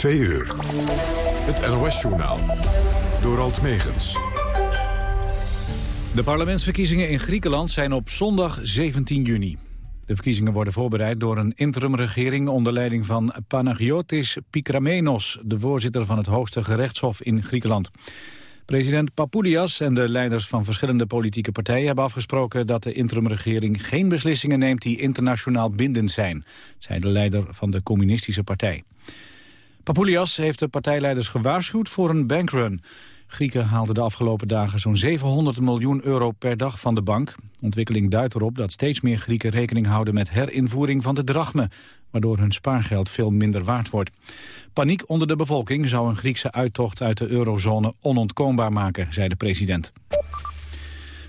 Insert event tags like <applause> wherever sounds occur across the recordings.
Twee uur. Het NOS-journaal. Door Alt Megens. De parlementsverkiezingen in Griekenland zijn op zondag 17 juni. De verkiezingen worden voorbereid door een interimregering onder leiding van Panagiotis Pikramenos, de voorzitter van het hoogste gerechtshof in Griekenland. President Papoulias en de leiders van verschillende politieke partijen hebben afgesproken dat de interimregering geen beslissingen neemt die internationaal bindend zijn, zei de leider van de communistische partij. Papoulias heeft de partijleiders gewaarschuwd voor een bankrun. Grieken haalden de afgelopen dagen zo'n 700 miljoen euro per dag van de bank. ontwikkeling duidt erop dat steeds meer Grieken rekening houden met herinvoering van de drachme, waardoor hun spaargeld veel minder waard wordt. Paniek onder de bevolking zou een Griekse uittocht uit de eurozone onontkoombaar maken, zei de president.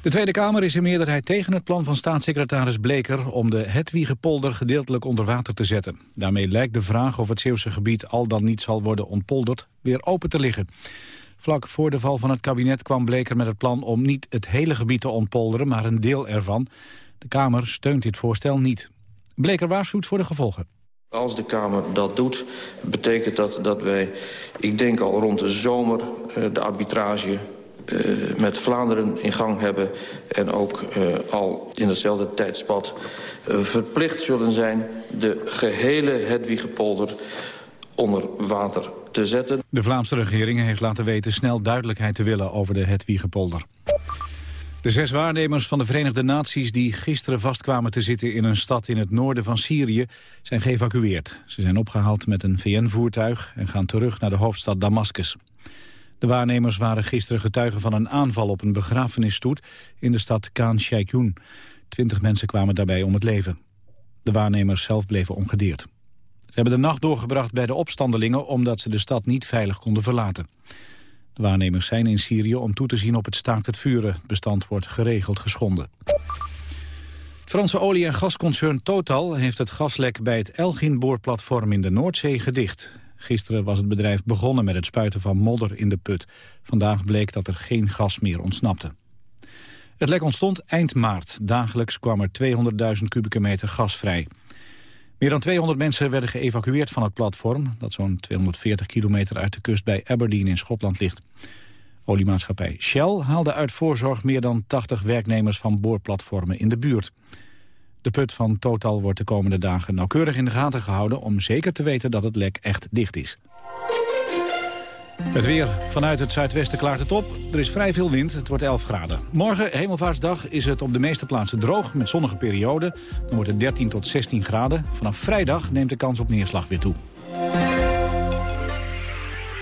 De Tweede Kamer is in meerderheid tegen het plan van staatssecretaris Bleker om de Hetwiegepolder gedeeltelijk onder water te zetten. Daarmee lijkt de vraag of het Zeeuwse gebied al dan niet zal worden ontpolderd weer open te liggen. Vlak voor de val van het kabinet kwam Bleker met het plan om niet het hele gebied te ontpolderen, maar een deel ervan. De Kamer steunt dit voorstel niet. Bleker waarschuwt voor de gevolgen. Als de Kamer dat doet, betekent dat dat wij, ik denk al rond de zomer, eh, de arbitrage uh, met Vlaanderen in gang hebben... en ook uh, al in hetzelfde tijdspad uh, verplicht zullen zijn... de gehele Hedwigepolder onder water te zetten. De Vlaamse regering heeft laten weten snel duidelijkheid te willen over de Hedwigepolder. De zes waarnemers van de Verenigde Naties die gisteren vastkwamen te zitten in een stad in het noorden van Syrië zijn geëvacueerd. Ze zijn opgehaald met een VN-voertuig en gaan terug naar de hoofdstad Damascus. De waarnemers waren gisteren getuigen van een aanval op een begrafenisstoet in de stad Khan Sheikhoun. Twintig mensen kwamen daarbij om het leven. De waarnemers zelf bleven ongedeerd. Ze hebben de nacht doorgebracht bij de opstandelingen omdat ze de stad niet veilig konden verlaten. De waarnemers zijn in Syrië om toe te zien op het staakt het vuren. Bestand wordt geregeld geschonden. Franse olie- en gasconcern Total heeft het gaslek bij het Elgin-boorplatform in de Noordzee gedicht. Gisteren was het bedrijf begonnen met het spuiten van modder in de put. Vandaag bleek dat er geen gas meer ontsnapte. Het lek ontstond eind maart. Dagelijks kwam er 200.000 kubieke meter gas vrij. Meer dan 200 mensen werden geëvacueerd van het platform... dat zo'n 240 kilometer uit de kust bij Aberdeen in Schotland ligt. Oliemaatschappij Shell haalde uit voorzorg meer dan 80 werknemers van boorplatformen in de buurt. De put van Total wordt de komende dagen nauwkeurig in de gaten gehouden... om zeker te weten dat het lek echt dicht is. Het weer vanuit het zuidwesten klaart het op. Er is vrij veel wind, het wordt 11 graden. Morgen, hemelvaartsdag, is het op de meeste plaatsen droog met zonnige perioden. Dan wordt het 13 tot 16 graden. Vanaf vrijdag neemt de kans op neerslag weer toe.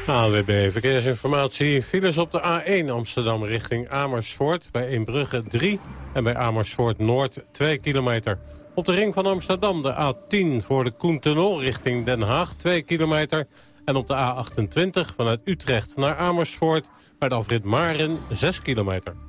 AWB Verkeersinformatie. Files op de A1 Amsterdam richting Amersfoort. Bij Inbrugge 3 en bij Amersfoort Noord 2 kilometer. Op de ring van Amsterdam de A10 voor de Koentunnel richting Den Haag 2 kilometer. En op de A28 vanuit Utrecht naar Amersfoort bij de afrit Maren 6 kilometer.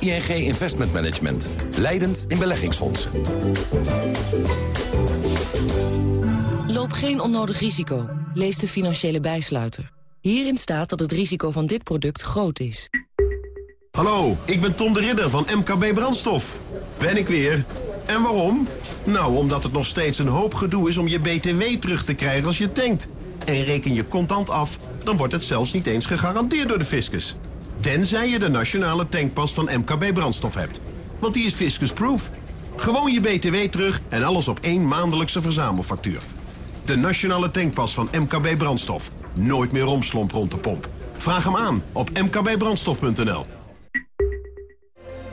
ING Investment Management. Leidend in beleggingsfondsen. Loop geen onnodig risico. Lees de financiële bijsluiter. Hierin staat dat het risico van dit product groot is. Hallo, ik ben Tom de Ridder van MKB Brandstof. Ben ik weer. En waarom? Nou, omdat het nog steeds een hoop gedoe is om je BTW terug te krijgen als je tankt. En reken je contant af, dan wordt het zelfs niet eens gegarandeerd door de fiscus. Tenzij je de nationale tankpas van MKB Brandstof hebt. Want die is fiscusproof. Gewoon je BTW terug en alles op één maandelijkse verzamelfactuur. De nationale tankpas van MKB Brandstof. Nooit meer romslomp rond de pomp. Vraag hem aan op mkbbrandstof.nl.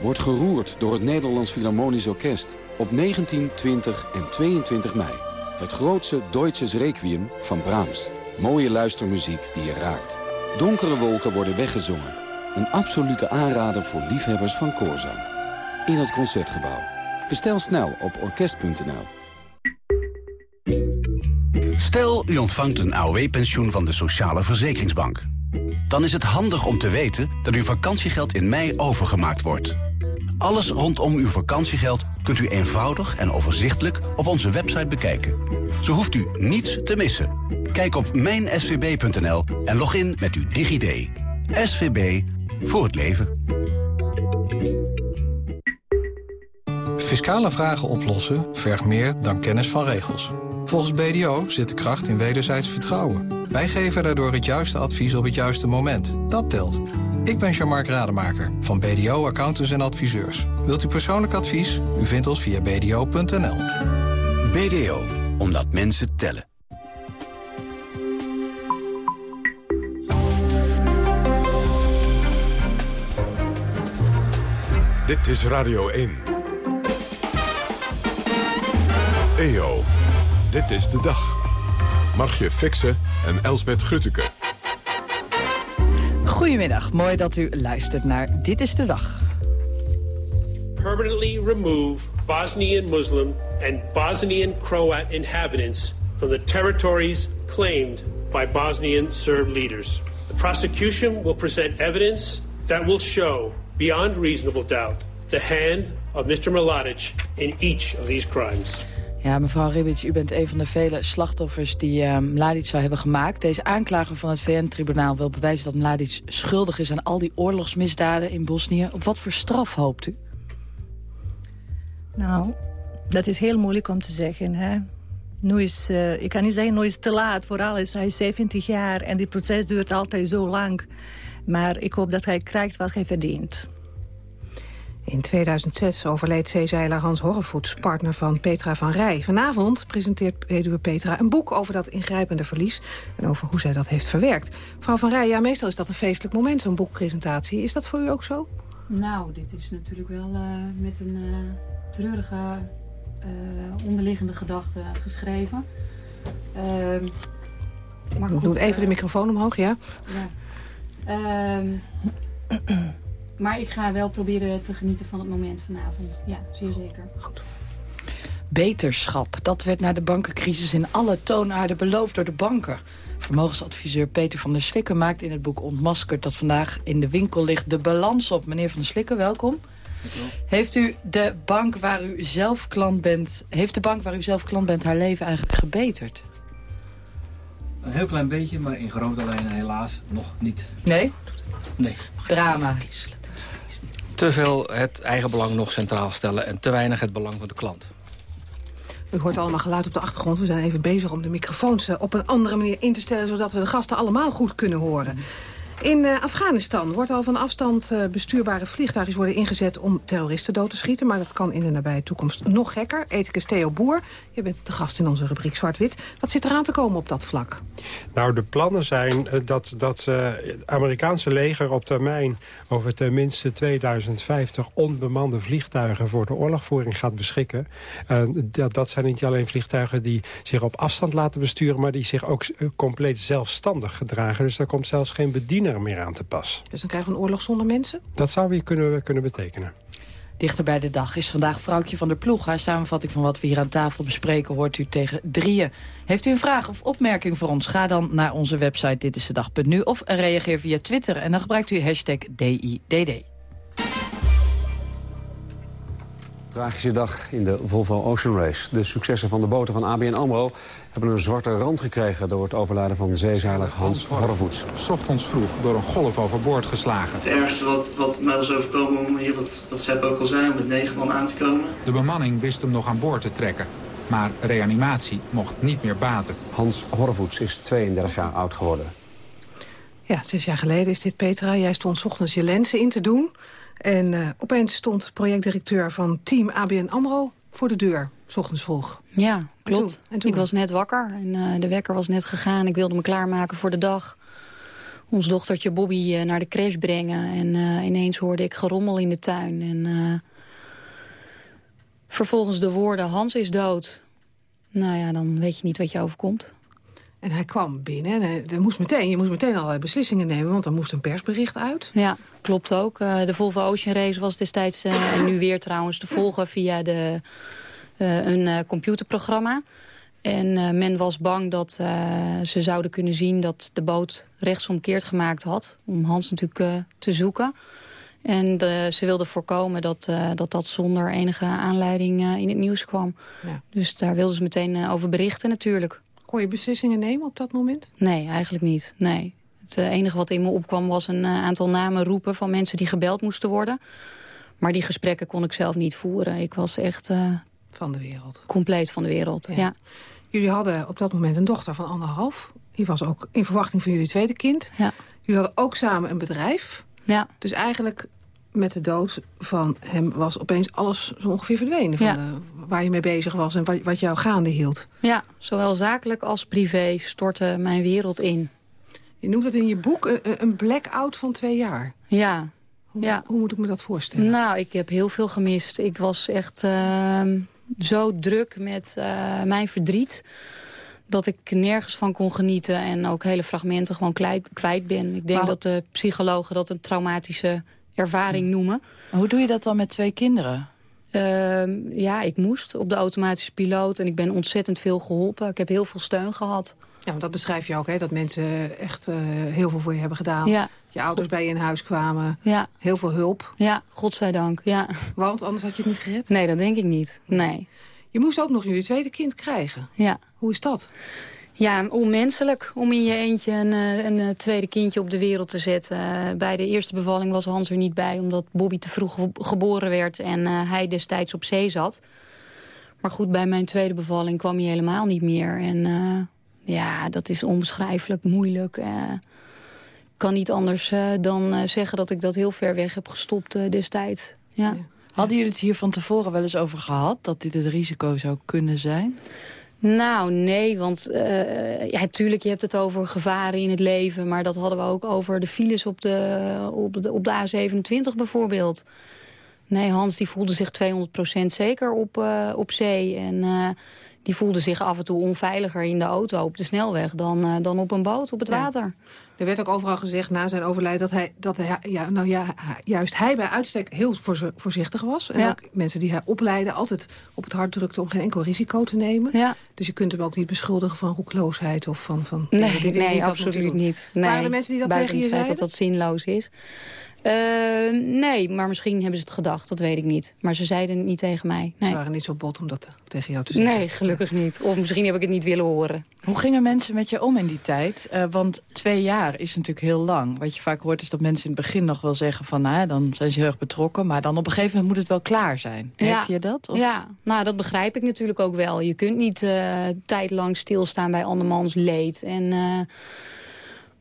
Wordt geroerd door het Nederlands Philharmonisch Orkest op 19, 20 en 22 mei. Het grootste Deutsches Requiem van Brahms. Mooie luistermuziek die je raakt. Donkere wolken worden weggezongen. Een absolute aanrader voor liefhebbers van koorzang. In het Concertgebouw. Bestel snel op orkest.nl. Stel, u ontvangt een AOW-pensioen van de Sociale Verzekeringsbank. Dan is het handig om te weten dat uw vakantiegeld in mei overgemaakt wordt. Alles rondom uw vakantiegeld kunt u eenvoudig en overzichtelijk op onze website bekijken. Zo hoeft u niets te missen. Kijk op mijnsvb.nl en log in met uw DigiD. SVB voor het leven. Fiscale vragen oplossen vergt meer dan kennis van regels. Volgens BDO zit de kracht in wederzijds vertrouwen. Wij geven daardoor het juiste advies op het juiste moment. Dat telt. Ik ben Jean-Marc Rademaker van BDO Accountants en Adviseurs. Wilt u persoonlijk advies? U vindt ons via bdo.nl. BDO, omdat mensen tellen. Dit is Radio 1. EO, dit is de dag. Margje Fixen en Elsbeth Grutteke. Goedemiddag, mooi dat u luistert naar Dit is de Dag. Permanently remove Bosnian Muslim and Bosnian Croat inhabitants from the territories claimed by Bosnian Serb leaders. The prosecution will present evidence that will show, beyond reasonable doubt, the hand of Mr. Mladic in each of these crimes. Ja, mevrouw Ribic, u bent een van de vele slachtoffers die uh, Mladic zou hebben gemaakt. Deze aanklager van het VN-tribunaal wil bewijzen dat Mladic schuldig is aan al die oorlogsmisdaden in Bosnië. Op wat voor straf hoopt u? Nou, dat is heel moeilijk om te zeggen. Hè? Nu is, uh, ik kan niet zeggen, nu is het te laat voor alles. Hij is 70 jaar en die proces duurt altijd zo lang. Maar ik hoop dat hij krijgt wat hij verdient. In 2006 overleed zeezeiler Hans Horrevoets, partner van Petra van Rij. Vanavond presenteert weduwe Petra een boek over dat ingrijpende verlies... en over hoe zij dat heeft verwerkt. Mevrouw van Rij, ja, meestal is dat een feestelijk moment, zo'n boekpresentatie. Is dat voor u ook zo? Nou, dit is natuurlijk wel uh, met een uh, treurige uh, onderliggende gedachte geschreven. Ehm, maar goed, Doe even de microfoon omhoog, ja? ja. Ehm, maar ik ga wel proberen te genieten van het moment vanavond. Ja, zeer zeker. Goed. Beterschap, dat werd na de bankencrisis in alle toonaarden beloofd door de banken. Vermogensadviseur Peter van der Slikken maakt in het boek Ontmaskerd... dat vandaag in de winkel ligt de balans op. Meneer van der Slikken, welkom. Heeft u de bank waar u zelf klant bent... heeft de bank waar u zelf klant bent haar leven eigenlijk gebeterd? Een heel klein beetje, maar in grote lijnen helaas nog niet. Nee? Nee. Drama. Te veel het eigen belang nog centraal stellen... en te weinig het belang van de klant. U hoort allemaal geluid op de achtergrond. We zijn even bezig om de microfoons op een andere manier in te stellen... zodat we de gasten allemaal goed kunnen horen. In uh, Afghanistan wordt al van afstand uh, bestuurbare vliegtuigjes worden ingezet om terroristen dood te schieten. Maar dat kan in de nabije toekomst nog gekker. Ethicus Theo Boer, je bent de gast in onze rubriek Zwart-Wit. Wat zit eraan te komen op dat vlak? Nou, de plannen zijn uh, dat, dat het Amerikaanse leger op termijn over tenminste 2050 onbemande vliegtuigen voor de oorlogvoering gaat beschikken. dat, dat zijn niet alleen vliegtuigen die zich op afstand laten besturen, maar die zich ook compleet zelfstandig gedragen. Dus daar komt zelfs geen bediening meer aan te pas. Dus dan krijgen we een oorlog zonder mensen? Dat zou weer kunnen, kunnen betekenen. Dichter bij de dag is vandaag vrouwtje van der Ploeg. Haar samenvatting van wat we hier aan tafel bespreken hoort u tegen drieën. Heeft u een vraag of opmerking voor ons? Ga dan naar onze website ditisdedag.nu of reageer via Twitter. En dan gebruikt u hashtag DIDD. Tragische dag in de Volvo Ocean Race. De successen van de boten van ABN AMRO hebben een zwarte rand gekregen... door het overlijden van zeezeiler Hans Horrevoets. Ochtends vroeg door een golf overboord geslagen. Het ergste wat, wat mij was overkomen om hier, wat, wat Sepp ook al zei... om met negen man aan te komen. De bemanning wist hem nog aan boord te trekken. Maar reanimatie mocht niet meer baten. Hans Horrevoets is 32 jaar oud geworden. Ja, zes jaar geleden is dit, Petra. Jij stond ochtends je lenzen in te doen... En uh, opeens stond projectdirecteur van team ABN AMRO voor de deur, s ochtends vroeg. Ja, klopt. En toen? En toen? Ik was net wakker en uh, de wekker was net gegaan. Ik wilde me klaarmaken voor de dag. Ons dochtertje Bobby uh, naar de crash brengen. En ineens hoorde ik gerommel in de tuin. En vervolgens de woorden, Hans is dood. Nou ja, dan weet je niet wat je overkomt. En hij kwam binnen en hij, er moest meteen, je moest meteen allerlei beslissingen nemen... want er moest een persbericht uit. Ja, klopt ook. Uh, de Volvo Ocean Race was destijds, uh, en nu weer trouwens, te volgen via de, uh, een computerprogramma. En men was bang dat ze zouden kunnen zien dat de boot rechtsomkeerd gemaakt had. Om Hans natuurlijk te zoeken. En de, ze wilden voorkomen dat, dat dat zonder enige aanleiding in het nieuws kwam. Ja. Dus daar wilden ze meteen over berichten natuurlijk. Kon je beslissingen nemen op dat moment? Nee, eigenlijk niet. Nee. Het enige wat in me opkwam was een aantal namen roepen... van mensen die gebeld moesten worden. Maar die gesprekken kon ik zelf niet voeren. Ik was echt... van de wereld. Compleet van de wereld, ja. ja. Jullie hadden op dat moment een dochter van anderhalf. Die was ook in verwachting van jullie tweede kind. Ja. Jullie hadden ook samen een bedrijf. Ja. Dus eigenlijk met de dood van hem was opeens alles zo ongeveer verdwenen. Van ja. de, waar je mee bezig was en wat, wat jou gaande hield. Ja, zowel zakelijk als privé stortte mijn wereld in. Je noemt het in je boek een, een blackout van twee jaar. Ja. Hoe, ja. hoe moet ik me dat voorstellen? Nou, ik heb heel veel gemist. Ik was echt... Uh zo druk met uh, mijn verdriet dat ik nergens van kon genieten en ook hele fragmenten gewoon kwijt, kwijt ben. Ik denk dat de psychologen dat een traumatische ervaring noemen. Hoe doe je dat dan met twee kinderen? Uh, ja, ik moest op de automatische piloot en ik ben ontzettend veel geholpen. Ik heb heel veel steun gehad. Ja, want dat beschrijf je ook, hè? dat mensen echt uh, heel veel voor je hebben gedaan. Ja. Je ouders bij je in huis kwamen. Ja. Heel veel hulp. Ja, godzijdank. Ja. Want anders had je het niet gered? Nee, dat denk ik niet. Nee. Je moest ook nog je tweede kind krijgen. Ja. Hoe is dat? Ja, onmenselijk om in je eentje een, eh, een, een tweede kindje op de wereld te zetten. bij de eerste bevalling was Hans er niet bij... omdat Bobby te vroeg geboren werd en hij destijds op zee zat. Maar goed, bij mijn tweede bevalling kwam hij helemaal niet meer. En ja, dat is onbeschrijfelijk moeilijk. Ik kan niet anders dan zeggen dat ik dat heel ver weg heb gestopt destijds. Ja. Hadden jullie het hier van tevoren wel eens over gehad... dat dit het risico zou kunnen zijn? Nou, nee, want uh, ja, tuurlijk, je hebt het over gevaren in het leven... maar dat hadden we ook over de files op de, op de, op de A27 bijvoorbeeld. Nee, Hans die voelde zich 200% zeker op, uh, op zee. En uh, die voelde zich af en toe onveiliger in de auto op de snelweg... dan, uh, dan op een boot op het ja. water. Er werd ook overal gezegd na zijn overlijden dat hij, dat hij ja, nou ja, juist hij bij uitstek heel voorzichtig was. En ja. ook mensen die hij opleidde altijd op het hart drukte om geen enkel risico te nemen. Ja. Dus je kunt hem ook niet beschuldigen van roekloosheid of van... van nee, dit, nee, absoluut niet. Nee. Waren er mensen die dat tegen je zeiden? dat dat zinloos is. Uh, nee, maar misschien hebben ze het gedacht, dat weet ik niet. Maar ze zeiden het niet tegen mij. Nee. Ze waren niet zo bot om dat tegen jou te zeggen? Nee, gelukkig niet. Of misschien heb ik het niet willen horen. Hoe gingen mensen met je om in die tijd? Uh, want twee jaar is natuurlijk heel lang. Wat je vaak hoort is dat mensen in het begin nog wel zeggen van... Nou, dan zijn ze heel erg betrokken, maar dan op een gegeven moment moet het wel klaar zijn. Merkte je dat? Of? Ja, nou dat begrijp ik natuurlijk ook wel. Je kunt niet uh, tijdlang stilstaan bij andermans leed. En...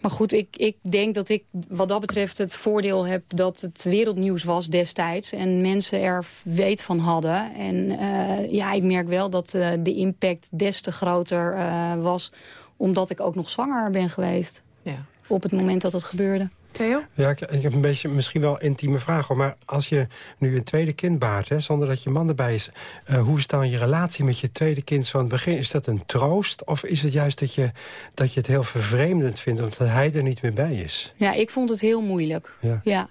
Maar goed, ik, ik denk dat ik wat dat betreft het voordeel heb dat het wereldnieuws was destijds. En mensen er weet van hadden. En uh, ja, ik merk wel dat uh, de impact des te groter uh, was. Omdat ik ook nog zwanger ben geweest. Ja. Op het moment dat het gebeurde. Theo? Ja, ik, ik, heb een beetje misschien wel een intieme vraag. Hoor. Maar als je nu een tweede kind baart, hè, zonder dat je man erbij is... Uh, hoe is dan je relatie met je tweede kind zo aan het begin? Is dat een troost? Of is het juist dat je, dat je het heel vervreemdend vindt... omdat hij er niet meer bij is? Ja, ik vond het heel moeilijk. Ja. ja.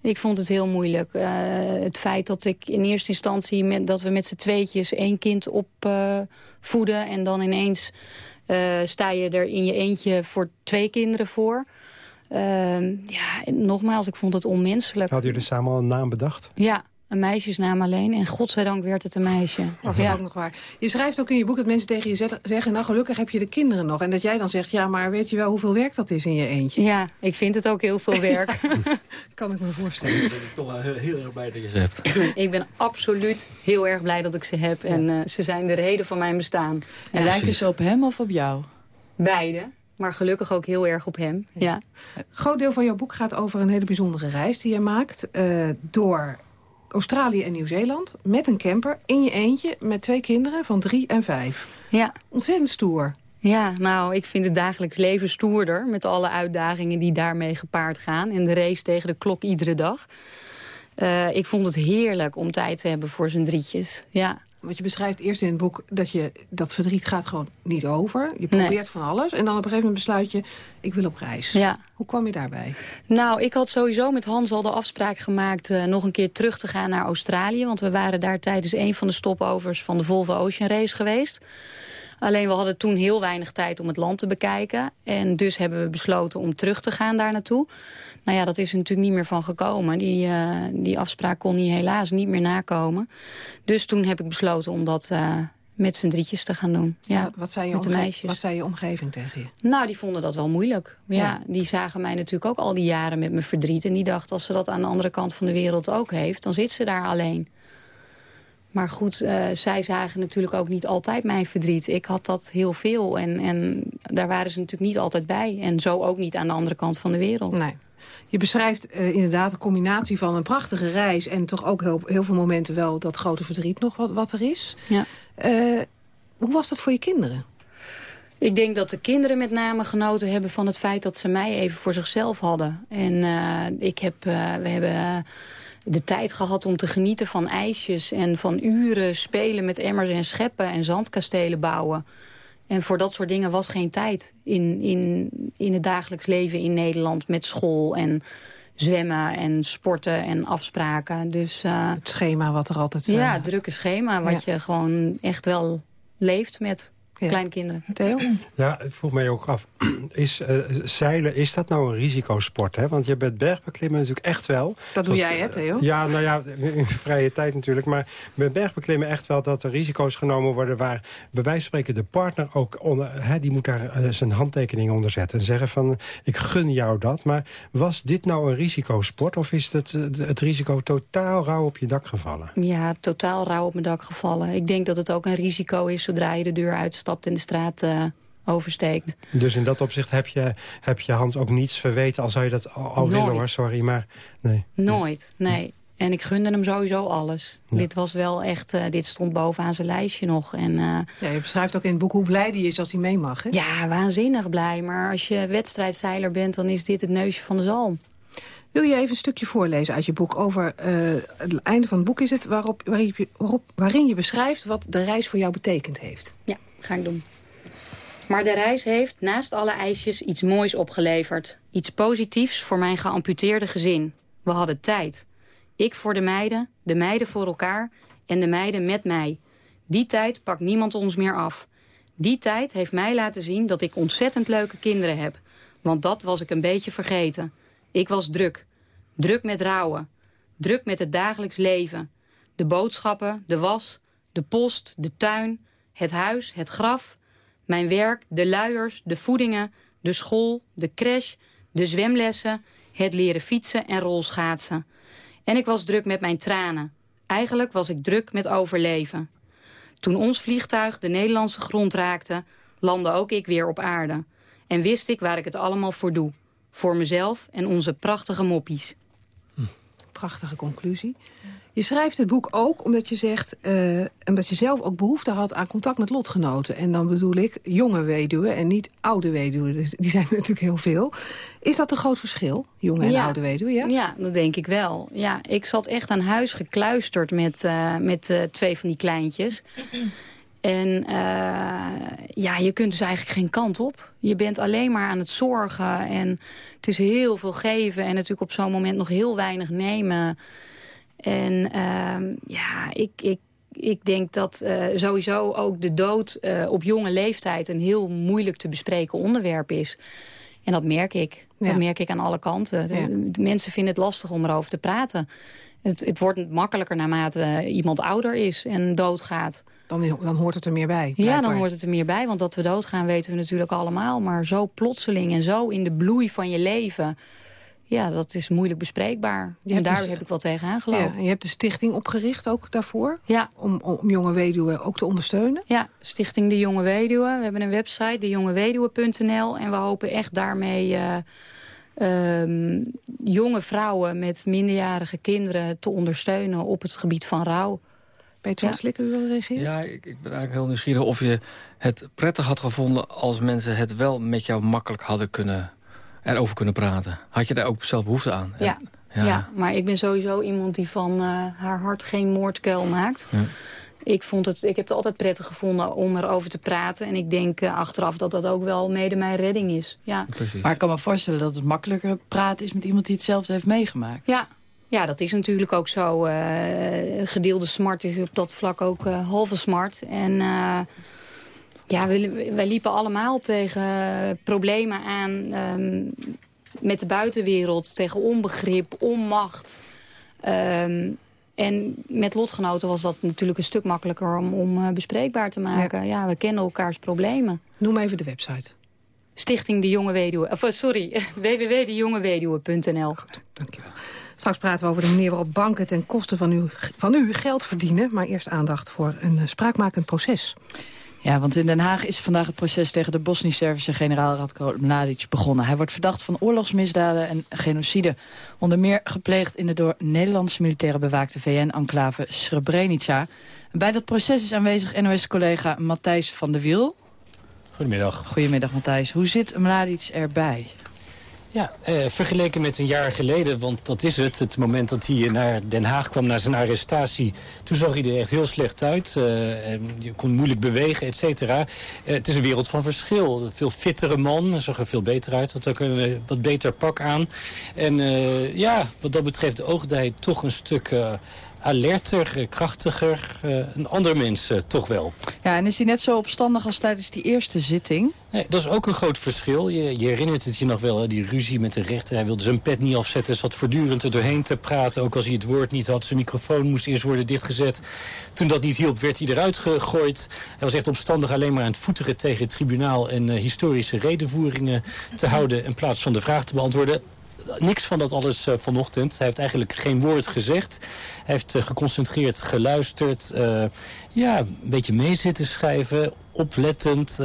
Ik vond het heel moeilijk. Uh, het feit dat ik in eerste instantie... Met, dat we met z'n tweetjes één kind opvoeden... Uh, en dan ineens uh, sta je er in je eentje voor twee kinderen voor... Uh, ja, nogmaals, ik vond het onmenselijk. Hadden jullie samen al een naam bedacht? Ja, een meisjesnaam alleen. En godzijdank werd het een meisje. Dat is ja. ook nog waar. Je schrijft ook in je boek dat mensen tegen je zeggen... nou, gelukkig heb je de kinderen nog. En dat jij dan zegt, ja, maar weet je wel hoeveel werk dat is in je eentje? Ja, ik vind het ook heel veel werk. <laughs> kan ik me voorstellen. Ik ben toch wel heel, heel, erg blij dat je ze hebt. <laughs> ik ben absoluut heel erg blij dat ik ze heb. En uh, ze zijn de reden van mijn bestaan. En ja, lijken ze op hem of op jou? Beide. Maar gelukkig ook heel erg op hem. Ja. Een groot deel van jouw boek gaat over een hele bijzondere reis die je maakt. Uh, door Australië en Nieuw-Zeeland. Met een camper. In je eentje. Met twee kinderen van drie en vijf. Ja. Ontzettend stoer. Ja, nou, ik vind het dagelijks leven stoerder. Met alle uitdagingen die daarmee gepaard gaan. En de race tegen de klok iedere dag. Uh, ik vond het heerlijk om tijd te hebben voor zijn drietjes. Ja. Want je beschrijft eerst in het boek dat je dat verdriet gaat gewoon niet over. Je probeert van alles. En dan op een gegeven moment besluit je, ik wil op reis. Ja. Hoe kwam je daarbij? Nou, ik had sowieso met Hans al de afspraak gemaakt... Uh, nog een keer terug te gaan naar Australië. Want we waren daar tijdens een van de stopovers van de Volvo Ocean Race geweest. Alleen we hadden toen heel weinig tijd om het land te bekijken. En dus hebben we besloten om terug te gaan daar naartoe. Nou ja, dat is er natuurlijk niet meer van gekomen. Die, uh, die afspraak kon hij helaas niet meer nakomen. Dus toen heb ik besloten om dat uh, met z'n drietjes te gaan doen. Ja, wat, zei je met de meisjes. wat zei je omgeving tegen je? Nou, die vonden dat wel moeilijk. Ja, ja, die zagen mij natuurlijk ook al die jaren met mijn verdriet. En die dachten, als ze dat aan de andere kant van de wereld ook heeft... dan zit ze daar alleen. Maar goed, uh, zij zagen natuurlijk ook niet altijd mijn verdriet. Ik had dat heel veel en, en daar waren ze natuurlijk niet altijd bij. En zo ook niet aan de andere kant van de wereld. Nee. Je beschrijft uh, inderdaad een combinatie van een prachtige reis... en toch ook heel, heel veel momenten wel dat grote verdriet nog wat, wat er is. Ja. Uh, hoe was dat voor je kinderen? Ik denk dat de kinderen met name genoten hebben van het feit dat ze mij even voor zichzelf hadden. En ik heb, we hebben de tijd gehad om te genieten van ijsjes... en van uren spelen met emmers en scheppen en zandkastelen bouwen. En voor dat soort dingen was geen tijd in, in, in het dagelijks leven in Nederland... met school en zwemmen en sporten en afspraken. Dus, uh, het schema wat er altijd... Uh, ja, het drukke schema wat ja. je gewoon echt wel leeft met ja. kleine kinderen. Theo? Ja, het vroeg mij ook af. <clears throat> Is uh, zeilen, is dat nou een risicosport? Hè? Want je bent bergbeklimmen natuurlijk echt wel. Dat doe jij, hè, Theo? Ja, nou ja, <laughs> in vrije tijd natuurlijk. Maar met bergbeklimmen echt wel dat er risico's genomen worden... waar bij wijze van spreken de partner ook... Onder, hè, die moet daar uh, zijn handtekening onder zetten. En zeggen van, ik gun jou dat. Maar was dit nou een risicosport? Of is het, het risico totaal rauw op je dak gevallen? Ja, totaal rauw op mijn dak gevallen. Ik denk dat het ook een risico is zodra je de deur uitstapt en de straat uh, oversteekt. Dus in dat opzicht heb je, heb je Hans ook niets verweten... al zou je dat al, al willen hoor, sorry, maar nee. Nooit, nee. En ik gunde hem sowieso alles. Ja. Dit was wel echt, uh, dit stond bovenaan zijn lijstje nog. En, uh, ja, je beschrijft ook in het boek hoe blij die is als hij mee mag. Hè? Ja, waanzinnig blij. Maar als je wedstrijdzeiler bent, dan is dit het neusje van de zalm. Wil je even een stukje voorlezen uit je boek over... Uh, het einde van het boek is het waarop, waarin, je, waarop, waarin je beschrijft wat de reis voor jou betekend heeft. Ja, ga ik doen. Maar de reis heeft naast alle ijsjes iets moois opgeleverd. Iets positiefs voor mijn geamputeerde gezin. We hadden tijd. Ik voor de meiden, de meiden voor elkaar en de meiden met mij. Die tijd pakt niemand ons meer af. Die tijd heeft mij laten zien dat ik ontzettend leuke kinderen heb. Want dat was ik een beetje vergeten. Ik was druk. Druk met rouwen. Druk met het dagelijks leven. De boodschappen, de was, de post, de tuin, het huis, het graf. Mijn werk, de luiers, de voedingen, de school, de crash, de zwemlessen... het leren fietsen en rolschaatsen. En ik was druk met mijn tranen. Eigenlijk was ik druk met overleven. Toen ons vliegtuig de Nederlandse grond raakte... landde ook ik weer op aarde. En wist ik waar ik het allemaal voor doe. Voor mezelf en onze prachtige moppies. Prachtige conclusie. Je schrijft het boek ook omdat je zegt... Uh, omdat je zelf ook behoefte had aan contact met lotgenoten. En dan bedoel ik jonge weduwen en niet oude weduwen. Dus die zijn er <laughs> natuurlijk heel veel. Is dat een groot verschil, jonge en ja. oude weduwen? Ja? ja, dat denk ik wel. Ja, ik zat echt aan huis gekluisterd met, uh, met uh, twee van die kleintjes. En uh, ja, je kunt dus eigenlijk geen kant op. Je bent alleen maar aan het zorgen. En het is heel veel geven. En natuurlijk op zo'n moment nog heel weinig nemen. En uh, ja, ik, ik, ik denk dat uh, sowieso ook de dood uh, op jonge leeftijd... een heel moeilijk te bespreken onderwerp is. En dat merk ik. Ja. Dat merk ik aan alle kanten. Ja. De, de mensen vinden het lastig om erover te praten. Het, het wordt makkelijker naarmate iemand ouder is en doodgaat. Dan, dan hoort het er meer bij. Blijkbaar. Ja, dan hoort het er meer bij. Want dat we doodgaan weten we natuurlijk allemaal. Maar zo plotseling en zo in de bloei van je leven... ja, dat is moeilijk bespreekbaar. En daar dus, heb ik wel tegen aangelopen. Ja, je hebt de stichting opgericht ook daarvoor? Ja. Om, om jonge weduwen ook te ondersteunen? Ja, Stichting De Jonge Weduwe. We hebben een website, dejongeweduwe.nl. En we hopen echt daarmee... Uh, Um, jonge vrouwen met minderjarige kinderen te ondersteunen op het gebied van rouw. Peter van Slikken, u wil reageren? Ja, ik, ik, ben eigenlijk heel nieuwsgierig of je het prettig had gevonden... als mensen het wel met jou makkelijk hadden kunnen, erover kunnen praten. Had je daar ook zelf behoefte aan? Ja, ja. ja maar ik ben sowieso iemand die van uh, haar hart geen moordkuil maakt. Ja. Ik, vond het, ik heb het altijd prettig gevonden om erover te praten. En ik denk uh, achteraf dat dat ook wel mede mijn redding is. Ja. Precies. Maar ik kan me voorstellen dat het makkelijker praten is met iemand die hetzelfde heeft meegemaakt. Ja, ja, dat is natuurlijk ook zo. Uh, gedeelde smart is op dat vlak ook uh, halve smart. En uh, ja, wij, wij, liepen allemaal tegen problemen aan um, met de buitenwereld. Tegen onbegrip, onmacht. Um, en met lotgenoten was dat natuurlijk een stuk makkelijker om, om bespreekbaar te maken. Ja. ja, we kennen elkaars problemen. Noem even de website. Stichting de Jonge Weduwe. Of sorry, <laughs> www.dejongeweduwe.nl. Goed, dankjewel. Straks praten we over de manier waarop banken ten koste van u, van u geld verdienen. Maar eerst aandacht voor een spraakmakend proces. Ja, want in Den Haag is vandaag het proces tegen de Bosnisch-Servische generaal Radko Mladic begonnen. Hij wordt verdacht van oorlogsmisdaden en genocide. Onder meer gepleegd in de door Nederlandse militairen bewaakte VN-enclave Srebrenica. En bij dat proces is aanwezig NOS-collega Matthijs van der Wiel. Goedemiddag. Goedemiddag Matthijs. Hoe zit Mladic erbij? Ja, eh, vergeleken met een jaar geleden, want dat is het. Het moment dat hij naar Den Haag kwam na zijn arrestatie... toen zag hij er echt heel slecht uit. Uh, je kon moeilijk bewegen, et cetera. Uh, het is een wereld van verschil. Een veel fittere man, zag er veel beter uit. Had ook een wat beter pak aan. En ja, wat dat betreft oogde hij toch een stuk alerter, krachtiger. Uh, een ander mens uh, toch wel. Ja, en is hij net zo opstandig als tijdens die eerste zitting? Nee, dat is ook een groot verschil. Je, je herinnert het je nog wel, hè, die ruzie met de rechter. Hij wilde zijn pet niet afzetten, zat voortdurend er doorheen te praten. Ook als hij het woord niet had. Zijn microfoon moest eerst worden dichtgezet. Toen dat niet hielp, werd hij eruit gegooid. Hij was echt opstandig alleen maar aan het voeteren tegen het tribunaal... en uh, historische redenvoeringen te houden in plaats van de vraag te beantwoorden niks van dat alles uh, vanochtend. Hij heeft eigenlijk geen woord gezegd. Hij heeft uh, geconcentreerd geluisterd. Uh, ja, een beetje mee zitten schrijven. Oplettend.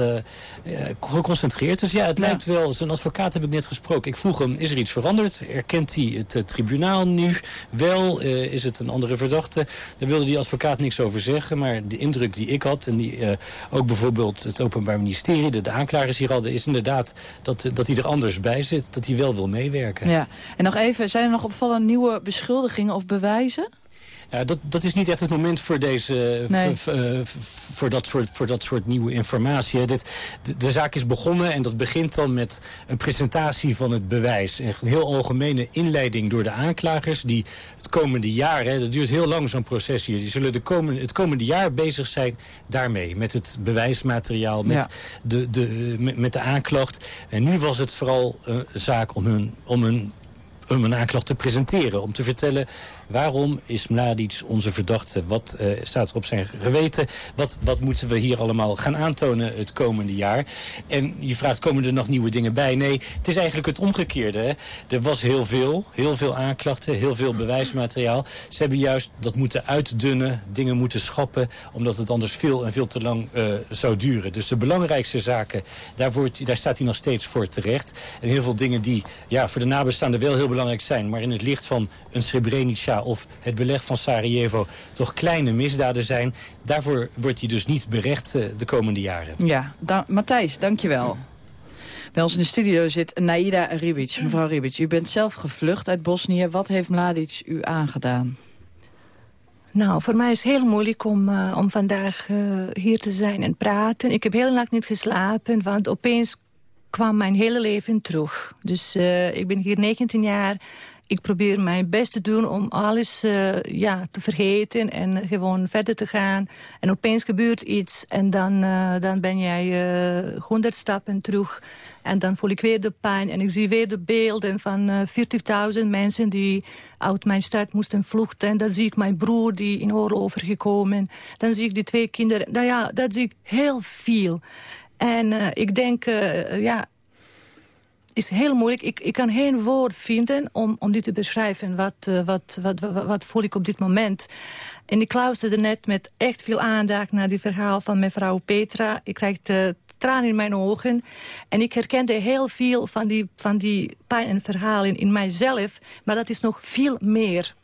geconcentreerd. Dus ja, het ja. lijkt wel... Zijn advocaat heb ik net gesproken. Ik vroeg hem, is er iets veranderd? Erkent hij het tribunaal nu wel? is het een andere verdachte? Daar wilde die advocaat niks over zeggen. Maar de indruk die ik had... en die ook bijvoorbeeld het Openbaar Ministerie... de, de aanklagers hier hadden... is inderdaad dat, dat hij er anders bij zit. Dat hij wel wil meewerken. Ja, en nog even, zijn er nog opvallende nieuwe beschuldigingen of bewijzen? Ja, dat, dat is niet echt het moment voor, deze, nee. voor, dat, soort, voor dat soort nieuwe informatie. Dit, de, de, zaak is begonnen en dat begint dan met een presentatie van het bewijs. Een heel algemene inleiding door de aanklagers die het komende jaar, hè, dat duurt heel lang zo'n proces hier, die zullen de komende, het komende jaar bezig zijn daarmee. Met het bewijsmateriaal, met, ja. de, de, met, met, de aanklacht. En nu was het vooral een zaak om hun, om hun een aanklacht te presenteren. Om te vertellen waarom is Mladic onze verdachte? Wat uh, staat er op zijn geweten? Wat, wat moeten we hier allemaal gaan aantonen het komende jaar? En je vraagt, komen er nog nieuwe dingen bij? Nee, het is eigenlijk het omgekeerde. Er was heel veel, heel veel aanklachten, heel veel bewijsmateriaal. Ze hebben juist dat moeten uitdunnen, dingen moeten schappen... omdat het anders veel en veel te lang uh, zou duren. Dus de belangrijkste zaken, daar, wordt, daar staat hij nog steeds voor terecht. En heel veel dingen die ja, voor de nabestaanden wel heel belangrijk zijn... maar in het licht van een Srebrenica of het beleg van Sarajevo toch kleine misdaden zijn. Daarvoor wordt hij dus niet berecht uh, de komende jaren. Ja, da Matthijs, dankjewel. Bij ons in de studio zit Naida Ribic. Mevrouw Ribic, u bent zelf gevlucht uit Bosnië. Wat heeft Mladic u aangedaan? Nou, voor mij is het heel moeilijk om, uh, om vandaag uh, hier te zijn en praten. Ik heb heel nacht niet geslapen, want opeens kwam mijn hele leven terug. Dus uh, ik ben hier 19 jaar ik probeer mijn best te doen om alles uh, ja, te vergeten en gewoon verder te gaan. En opeens gebeurt iets en dan, uh, dan ben jij 100 stappen terug. En dan voel ik weer de pijn en ik zie weer de beelden van 40.000 mensen die uit mijn stad moesten vluchten. En dan zie ik mijn broer die in oorlog overgekomen. Dan zie ik die twee kinderen. Nou ja, dat zie ik heel veel. En ik denk, ja, is heel moeilijk. Ik, ik kan geen woord vinden om, om dit te beschrijven. Wat, uh, wat, wat, wat, wat, voel ik op dit moment? En ik luisterde net met echt veel aandacht naar die verhaal van mevrouw Petra. Ik krijg de tranen in mijn ogen. En ik herkende heel veel van die, van die pijn en verhalen in mijzelf. Maar dat is nog veel meer.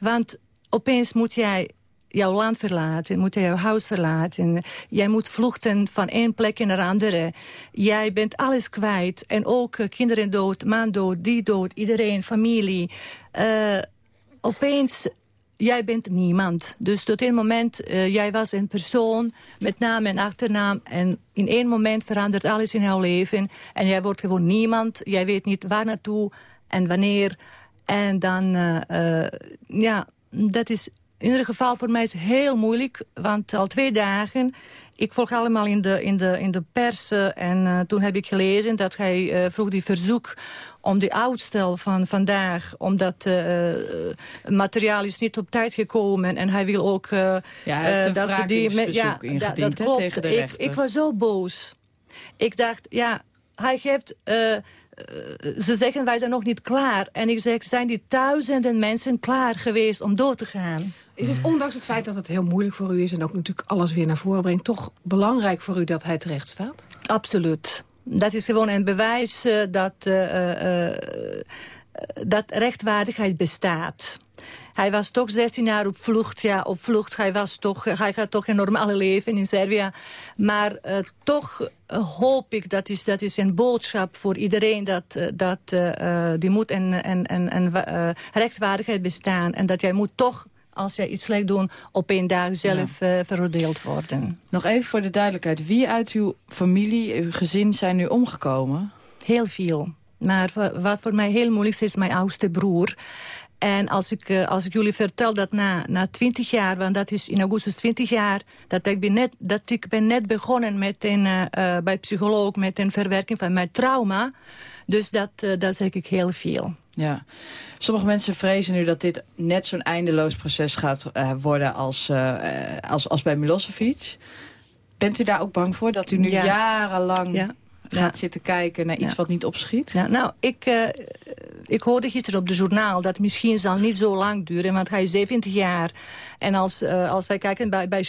Want opeens moet jij jouw land verlaten, moet jouw huis verlaten. Jij moet vluchten van één plek naar de andere. Jij bent alles kwijt. En ook kinderen dood, man dood, die dood, iedereen, familie. Uh, opeens jij bent niemand. Dus tot een moment, uh, jij was een persoon met naam en achternaam. En in één moment verandert alles in jouw leven. En jij wordt gewoon niemand. Jij weet niet waar naartoe en wanneer. En dan, uh, ja, dat is in ieder geval voor mij is heel moeilijk. Want al twee dagen ik volg allemaal in de, in de, in de pers. en uh, toen heb ik gelezen dat hij uh, vroeg die verzoek om die uitstel van vandaag. Omdat uh, materiaal is niet op tijd gekomen. En hij wil ook... ja, hij heeft een dat die, met, ja, ingediend dat, dat klopt. tegen de rechter. Ik, ik was zo boos. Ik dacht, ja, hij geeft... ze zeggen wij zijn nog niet klaar. En ik zeg, zijn die duizenden mensen klaar geweest om door te gaan? Is het ondanks het feit dat het heel moeilijk voor u is... en ook natuurlijk alles weer naar voren brengt... toch belangrijk voor u dat hij terecht staat? Absoluut. Dat is gewoon een bewijs uh, dat, uh, uh, dat rechtvaardigheid bestaat. Hij was toch 16 jaar op vlucht. Ja, op vlucht. Hij, was toch, hij gaat toch een normale leven in Servië. Maar uh, toch uh, hoop ik, dat is, dat is een boodschap voor iedereen... dat, uh, dat die moet en, en, en, en rechtvaardigheid bestaan. En dat jij moet toch als jij iets slecht doet, op één dag zelf ja. uh, veroordeeld worden. Nog even voor de duidelijkheid. Wie uit uw familie, uw gezin zijn nu omgekomen? Heel veel. Maar wat voor mij heel moeilijk is, is mijn oudste broer. En als ik, uh, als ik jullie vertel dat na, na 20 jaar, want dat is in augustus 20 jaar, dat ik ben net, dat ik ben net begonnen met een, uh, bij psycholoog met een verwerking van mijn trauma. Dus dat, dat zeg ik heel veel. Ja. Sommige mensen vrezen nu dat dit net zo'n eindeloos proces gaat uh, worden als, uh, als, als bij Milosevic. Bent u daar ook bang voor? Dat u nu ja. jarenlang ja. gaat ja. zitten kijken naar iets wat niet opschiet? Ja, nou, ik, uh, ik hoorde gisteren op de journaal dat misschien zal niet zo lang duren. Want hij is 70 jaar. En als, als wij kijken bij, bij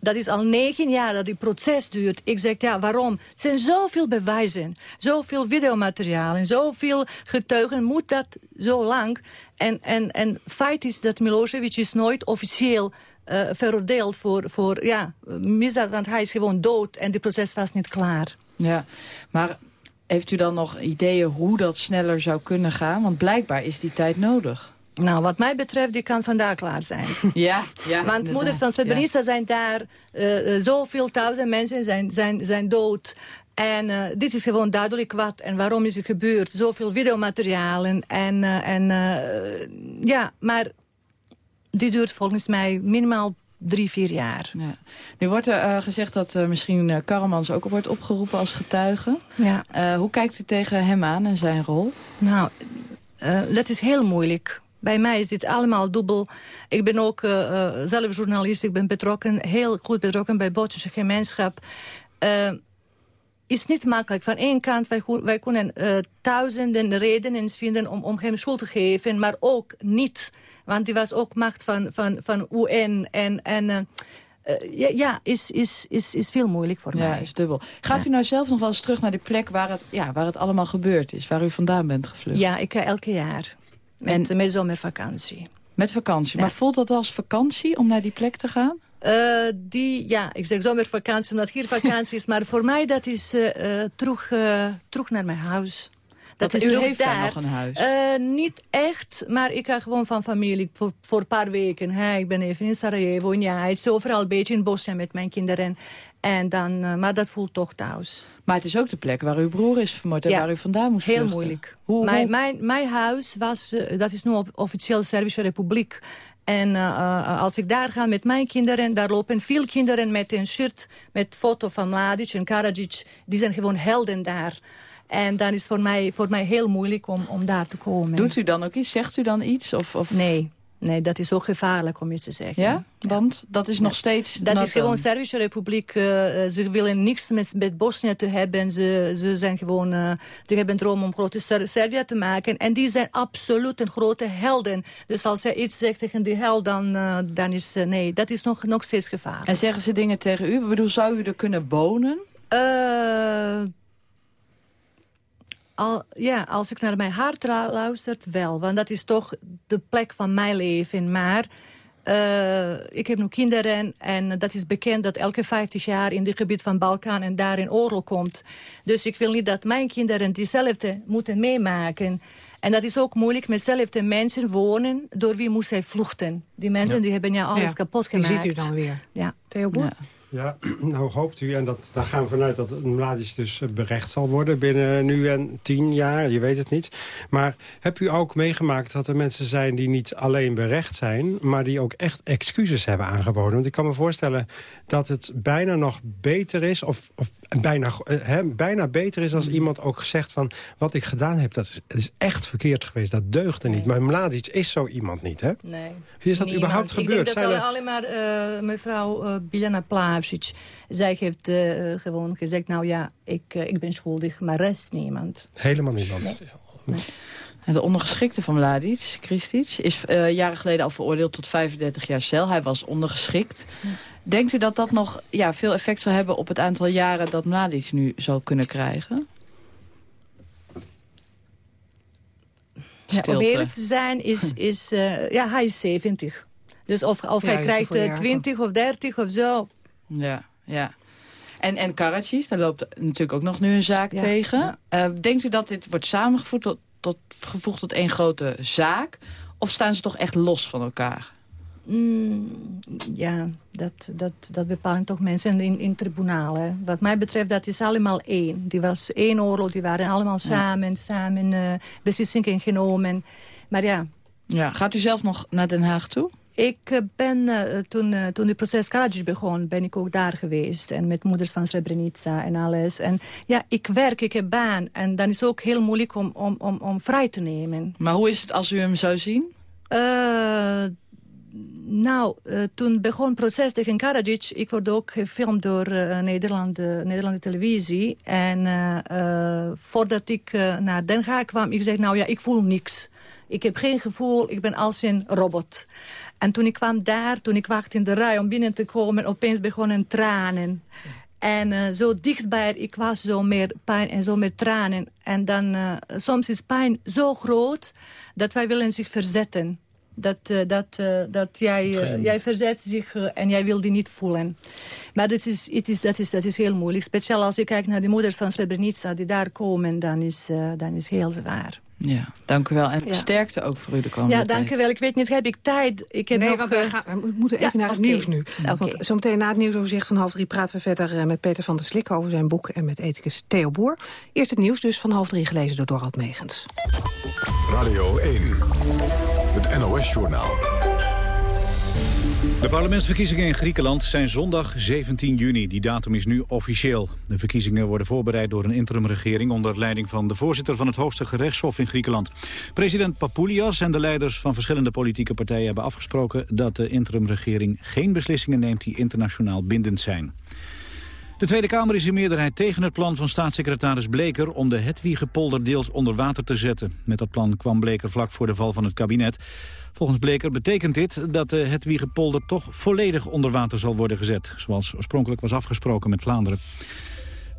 dat is al negen jaar dat die proces duurt. Ik zeg, ja, waarom? Er zijn zoveel bewijzen, zoveel videomateriaal en zoveel getuigen. Moet dat zo lang? En, en, en feit is dat Milosevic is nooit officieel uh, veroordeeld voor, voor ja, misdaad. Want hij is gewoon dood en die proces was niet klaar. Ja, maar heeft u dan nog ideeën hoe dat sneller zou kunnen gaan? Want blijkbaar is die tijd nodig. Nou, wat mij betreft, die kan vandaag klaar zijn. <laughs> Ja, ja Want inderdaad. moeders van Srebrenica ja. zijn daar, uh, zoveel duizend mensen zijn, zijn, zijn dood. En uh, dit is gewoon duidelijk wat en waarom is het gebeurd. Zoveel videomaterialen en, uh, en ja, maar die duurt volgens mij minimaal drie, vier jaar. Ja. Nu wordt er uh, gezegd dat uh, misschien uh, Karremans ook wordt opgeroepen als getuige. Ja. hoe kijkt u tegen hem aan en zijn rol? Nou, dat is heel moeilijk. Bij mij is dit allemaal dubbel. Ik ben ook zelf journalist. Ik ben betrokken, heel goed betrokken bij Bottische gemeenschap. Is niet makkelijk. Van één kant, wij, wij kunnen duizenden redenen vinden om, om hem schuld te geven. Maar ook niet. Want die was ook macht van, van, van UN. En, en ja, ja, is, is, is, is veel moeilijk voor ja, mij. is dubbel. Gaat ja. u nou zelf nog wel eens terug naar die plek waar het, ja, waar het allemaal gebeurd is? Waar u vandaan bent gevlucht? Ja, ik ga elke jaar. Met, en, met zomervakantie. Met vakantie. Ja. Maar voelt dat als vakantie om naar die plek te gaan? Uh, die, ja, ik zeg zomervakantie omdat hier vakantie is. Maar voor mij dat is uh, terug, uh, terug naar mijn huis. Dat is u terug heeft daar. daar nog een huis? niet echt, maar ik ga gewoon van familie voor, voor een paar weken. Hè. Ik ben even in Sarajevo, in Jait, overal een beetje in Bosnia met mijn kinderen. En dan, maar dat voelt toch thuis. Maar het is ook de plek waar uw broer is vermoord en ja, waar u vandaan moest heel vluchten. moeilijk. Hoe, mijn, hoe? Mijn, mijn huis was, uh, dat is nu officieel Servische Republiek. En uh, als ik daar ga met mijn kinderen, daar lopen veel kinderen met een shirt met foto van Mladic en Karadzic. Die zijn gewoon helden daar. En dan is voor mij, voor mij heel moeilijk om, om daar te komen. Doet u dan ook iets? Zegt u dan iets? Of, of... Nee. Nee, dat is ook gevaarlijk om je te zeggen. Ja? Want dat is nog steeds... Dat is gewoon Servische Republiek. Uh, ze willen niks met, met Bosnië te hebben. Ze, ze zijn gewoon... Uh, die hebben een droom om grote Ser Servië te maken. En die zijn absoluut een grote helden. Dus als hij iets zegt tegen die held, dan, uh, dan is... nee, dat is nog, nog steeds gevaarlijk. En zeggen ze dingen tegen u? Ik bedoel, zou u er kunnen wonen? Al, ja, als ik naar mijn hart luister, wel. Want dat is toch de plek van mijn leven. Maar uh, ik heb nu kinderen en dat is bekend dat elke 50 jaar in dit gebied van Balkan en daar in oorlog komt. Dus ik wil niet dat mijn kinderen diezelfde moeten meemaken. En dat is ook moeilijk met zelfde mensen wonen. Door wie moest hij vluchten? Die mensen die hebben ja alles kapot gemaakt. Die ziet u dan weer. Ja. Theo Boer? Ja, <clears throat> nou hoopt u, en dat, daar gaan we vanuit dat Mladic dus eh, berecht zal worden binnen nu en tien jaar, je weet het niet. Maar heb u ook meegemaakt dat er mensen zijn die niet alleen berecht zijn, maar die ook echt excuses hebben aangeboden? Want ik kan me voorstellen dat het bijna nog beter is, of, of bijna, eh, bijna beter is als mm. iemand ook zegt van wat ik gedaan heb, dat is, is echt verkeerd geweest, dat deugde niet. Maar Mladic is zo iemand niet, hè? Nee. Is dat überhaupt gebeurd? Ik denk dat alleen maar uh, mevrouw uh, Biljana Zij heeft uh, gewoon gezegd, nou ja, ik, ik ben schuldig, maar rest niemand. Helemaal niemand. Nee. En de ondergeschikte van Mladic, Kristic, is uh, jaren geleden al veroordeeld tot 35 jaar cel. Hij was ondergeschikt. Denkt u dat dat nog ja, veel effect zal hebben op het aantal jaren dat Mladic nu zal kunnen krijgen? Ja, om eerlijk te zijn, is, is, uh, ja, hij is 70. Dus of, of ja, hij krijgt uh, 20 of 30 of zo. Ja, ja. En, en Karadzic, daar loopt natuurlijk ook nog nu een zaak ja, tegen. Ja. Uh, denkt u dat dit wordt samengevoegd tot, tot, gevoegd tot één grote zaak? Of staan ze toch echt los van elkaar? Mm, ja, dat, dat, dat bepalen toch mensen in, in tribunalen. Wat mij betreft, dat is allemaal één. Die was één oorlog, die waren allemaal samen, ja. samen uh, beslissingen genomen. Maar ja. ja. Gaat u zelf nog naar Den Haag toe? Ik ben, uh, toen, uh, toen het proces Karadzic begon, ben ik ook daar geweest. En met moeders van Srebrenica en alles. En ja, ik werk, ik heb baan. En dan is het ook heel moeilijk om, om, om, om vrij te nemen. Maar hoe is het als u hem zou zien? Uh, nou, uh, toen begon het proces tegen Karadzic. Ik word ook gefilmd door uh, Nederland, Nederlandse televisie. En voordat ik naar Den Haag kwam, ik zeg nou ja, ik voel niks. Ik heb geen gevoel, ik ben als een robot. En toen ik kwam daar, toen ik wachtte in de rij om binnen te komen... opeens begonnen tranen. En zo dichtbij, ik was zo meer pijn en zo meer tranen. En dan, soms is pijn zo groot dat wij willen zich verzetten dat, uh, dat, uh, dat jij, uh, jij verzet zich en jij wil die niet voelen. Maar dat is, het is, dat, is, dat is heel moeilijk. Speciaal als je kijkt naar de moeders van Srebrenica die daar komen, dan is dan is heel zwaar. Ja, dank u wel. En ja. sterkte ook voor u de komende Ja, dank u wel. Ik weet niet, heb ik tijd? Ik heb nee, nog, want we, gaan, we moeten even ja, naar het okay. nieuws nu. Okay. Want zometeen na het nieuwsoverzicht van half drie praten we verder met Peter van der Slik over zijn boek en met ethicus Theo Boer. Eerst het nieuws dus van half drie gelezen door Dorald Megens. Radio 1. NOS-journaal. De parlementsverkiezingen in Griekenland zijn zondag 17 juni. Die datum is nu officieel. De verkiezingen worden voorbereid door een interimregering... onder leiding van de voorzitter van het hoogste gerechtshof in Griekenland. President Papoulias en de leiders van verschillende politieke partijen... hebben afgesproken dat de interimregering geen beslissingen neemt... die internationaal bindend zijn. De Tweede Kamer is in meerderheid tegen het plan van staatssecretaris Bleker... om de Hetwiegepolder deels onder water te zetten. Met dat plan kwam Bleker vlak voor de val van het kabinet. Volgens Bleker betekent dit dat de Hetwiegepolder toch volledig onder water zal worden gezet. Zoals oorspronkelijk was afgesproken met Vlaanderen.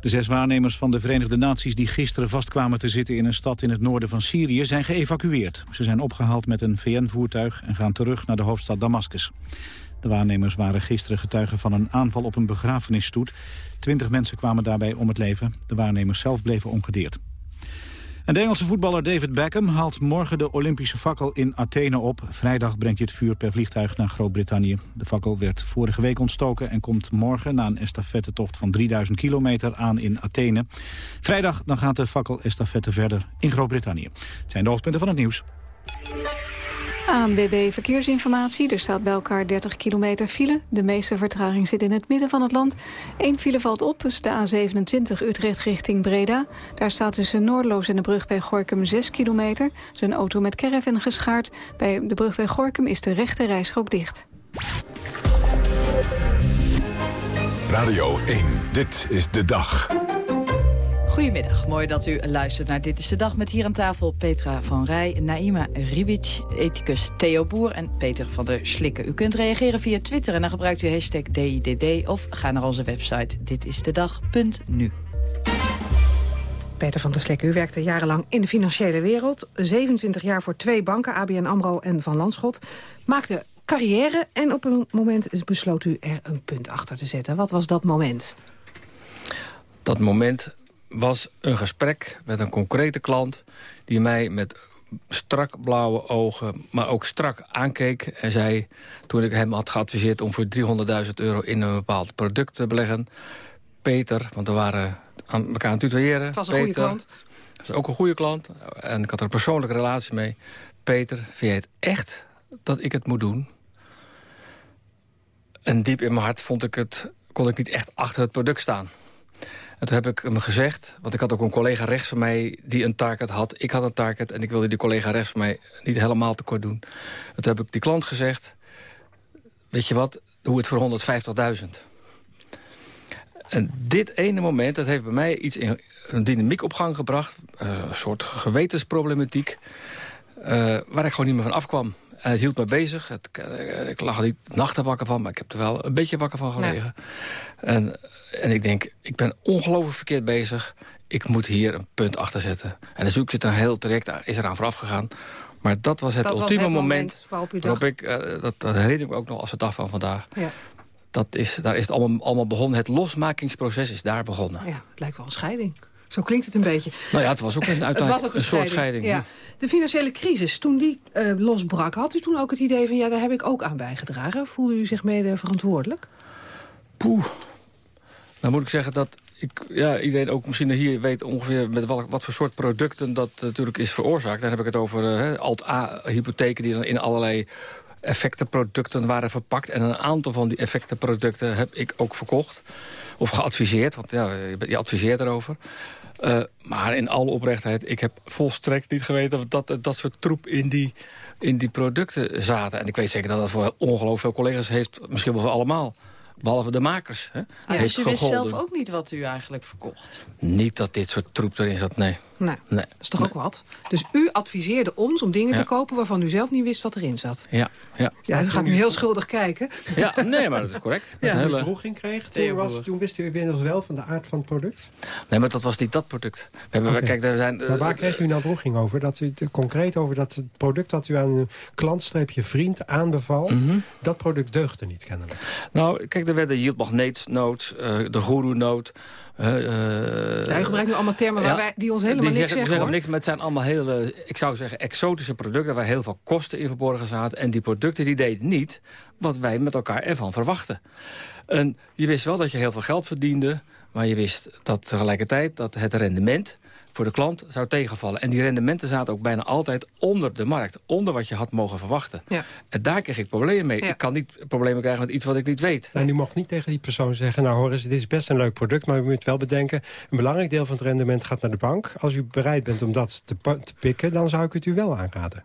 De zes waarnemers van de Verenigde Naties die gisteren vastkwamen te zitten in een stad in het noorden van Syrië zijn geëvacueerd. Ze zijn opgehaald met een VN-voertuig en gaan terug naar de hoofdstad Damascus. De waarnemers waren gisteren getuigen van een aanval op een begrafenisstoet. Twintig mensen kwamen daarbij om het leven. De waarnemers zelf bleven ongedeerd. En de Engelse voetballer David Beckham haalt morgen de Olympische fakkel in Athene op. Vrijdag brengt hij het vuur per vliegtuig naar Groot-Brittannië. De fakkel werd vorige week ontstoken en komt morgen na een estafettetocht van 3000 kilometer aan in Athene. Vrijdag dan gaat de fakkel estafette verder in Groot-Brittannië. Het zijn de hoofdpunten van het nieuws. ANWB Verkeersinformatie. Er staat bij elkaar 30 kilometer file. De meeste vertraging zit in het midden van het land. Eén file valt op, is de A27 Utrecht richting Breda. Daar staat tussen Noordloos en de brug bij Gorkum 6 kilometer. Zijn auto met caravan geschaard. Bij de brug bij Gorkum is de rechte rijstrook dicht. Radio 1, dit is de dag. Goedemiddag, mooi dat u luistert naar Dit is de Dag... met hier aan tafel Petra van Rij, Naima Ribic, ethicus Theo Boer... en Peter van der Slikken. U kunt reageren via Twitter en dan gebruikt u hashtag DIDD... of ga naar onze website ditisdedag.nu. Peter van der Slikken, u werkte jarenlang in de financiële wereld. 27 jaar voor twee banken, ABN AMRO en Van Landschot. Maakte carrière en op een moment besloot u er een punt achter te zetten. Wat was dat moment? Dat moment was een gesprek met een concrete klant... die mij met strak blauwe ogen, maar ook strak aankeek. En zei, toen ik hem had geadviseerd om voor 300.000 euro in een bepaald product te beleggen... Peter, want we waren aan elkaar aan het tutoyeren. Het was een goede klant. Dat is ook een goede klant. En ik had er een persoonlijke relatie mee. Peter, vind jij het echt dat ik het moet doen? En diep in mijn hart vond ik het, kon ik niet echt achter het product staan. En toen heb ik hem gezegd, want ik had ook een collega rechts van mij... die een target had. Ik had een target en ik wilde die collega rechts van mij niet helemaal tekort doen. toen heb ik die klant gezegd... weet je wat, hoe het voor 150.000. En dit ene moment, dat heeft bij mij iets in een dynamiek op gang gebracht. Een soort gewetensproblematiek. Uh, waar ik gewoon niet meer van afkwam. En het hield me bezig. Het, eh, ik lag er niet nachten wakker van, maar ik heb er wel een beetje wakker van gelegen. En, en ik denk, ik ben ongelooflijk verkeerd bezig. Ik moet hier een punt achter zetten. En dan zoek je het een heel traject, is eraan vooraf gegaan. Maar dat was het ultieme moment, waarop, u waarop ik, dat, dat, herinner ik me ook nog als de dag van vandaag. Ja. Dat is, daar is het allemaal, allemaal begonnen. Het losmakingsproces is daar begonnen. Ja, het lijkt wel een scheiding. Zo klinkt het een beetje. Nou ja, het was ook een, <laughs> uiteindelijk ook een, soort scheiding. Ja. De financiële crisis, toen die uh, losbrak... had u toen ook het idee van, ja, daar heb ik ook aan bijgedragen? Voelde u zich mede verantwoordelijk? Poeh. Nou moet ik zeggen dat ik, ja, iedereen ook misschien hier weet ongeveer met wat, wat voor soort producten dat natuurlijk is veroorzaakt. Dan heb ik het over uh, Alt-A-hypotheken die dan in allerlei effectenproducten waren verpakt. En een aantal van die effectenproducten heb ik ook verkocht. Of geadviseerd, want ja, je adviseert erover. Uh, maar in alle oprechtheid, ik heb volstrekt niet geweten... dat dat soort troep in die, in die producten zaten. En ik weet zeker dat dat voor ongelooflijk veel collega's heeft. Misschien wel voor allemaal. Behalve de makers. Hè, ja, dus u wist zelf ook niet wat u eigenlijk verkocht? Niet dat dit soort troep erin zat, nee. Nou, nee. dat is toch ook wat? Dus u adviseerde ons om dingen te kopen waarvan u zelf niet wist wat erin zat? Ja. Ja, ja u gaat nu heel schuldig kijken. Ja, nee, maar dat is correct. Dat ja. hele... vroeging kreeg, toen, was, toen wist u inmiddels wel van de aard van het product? Nee, maar dat was niet dat product. We hebben, kijk, daar zijn, maar waar kreeg u nou vroeging over? Dat u, concreet over dat het product dat u aan uw klantstreepje vriend aanbeval... Mm dat product deugde niet kennelijk. Nou, kijk, er werden yield magneet notes, uh, de guru Uh, ja, u gebruikt nu allemaal termen waar wij, die ons helemaal die niks zeggen, zeggen niks, maar het zijn allemaal hele, ik zou zeggen, exotische producten... waar heel veel kosten in verborgen zaten. En die producten die deden niet wat wij met elkaar ervan verwachten. En je wist wel dat je heel veel geld verdiende... maar je wist dat tegelijkertijd dat het rendement voor de klant zou tegenvallen. En die rendementen zaten ook bijna altijd onder de markt. Onder wat je had mogen verwachten. Ja. En daar kreeg ik problemen mee. Ik kan niet problemen krijgen met iets wat ik niet weet. En u mocht niet tegen die persoon zeggen... nou hoor eens, dit is best een leuk product... maar u moet wel bedenken... een belangrijk deel van het rendement gaat naar de bank. Als u bereid bent om dat te, te pikken... dan zou ik het u wel aanraden.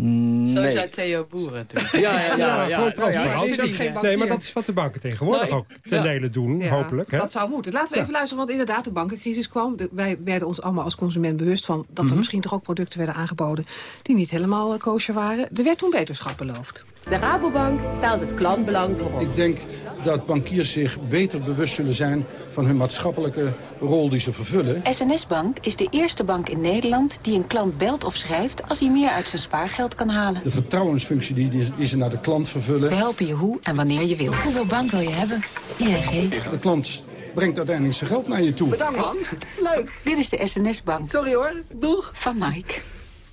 Nee. Zo zei Theo Boeren toen. Ja, ja, ja. ja, ja nee, maar dat is wat de banken tegenwoordig ook ten dele doen, hopelijk. Hè? Dat zou moeten. Laten we even luisteren, want inderdaad, de bankencrisis kwam. wij werden ons allemaal als consument bewust van... dat er mhm. misschien toch ook producten werden aangeboden... die niet helemaal uh, kosher waren. Er werd toen beterschap beloofd. De Rabobank stelt het klantbelang voorop. Ik denk dat bankiers zich beter bewust zullen zijn... van hun maatschappelijke rol die ze vervullen. SNS Bank is de eerste bank in Nederland die een klant belt of schrijft... als hij meer uit zijn spaargeld kan halen. De vertrouwensfunctie die, die, ze naar de klant vervullen. We helpen je hoe en wanneer je wilt. Hoeveel bank wil je hebben? ING. De klant brengt uiteindelijk zijn geld naar je toe. Bedankt man. Leuk. Dit is de SNS Bank. Sorry hoor. Doeg. Van Mike.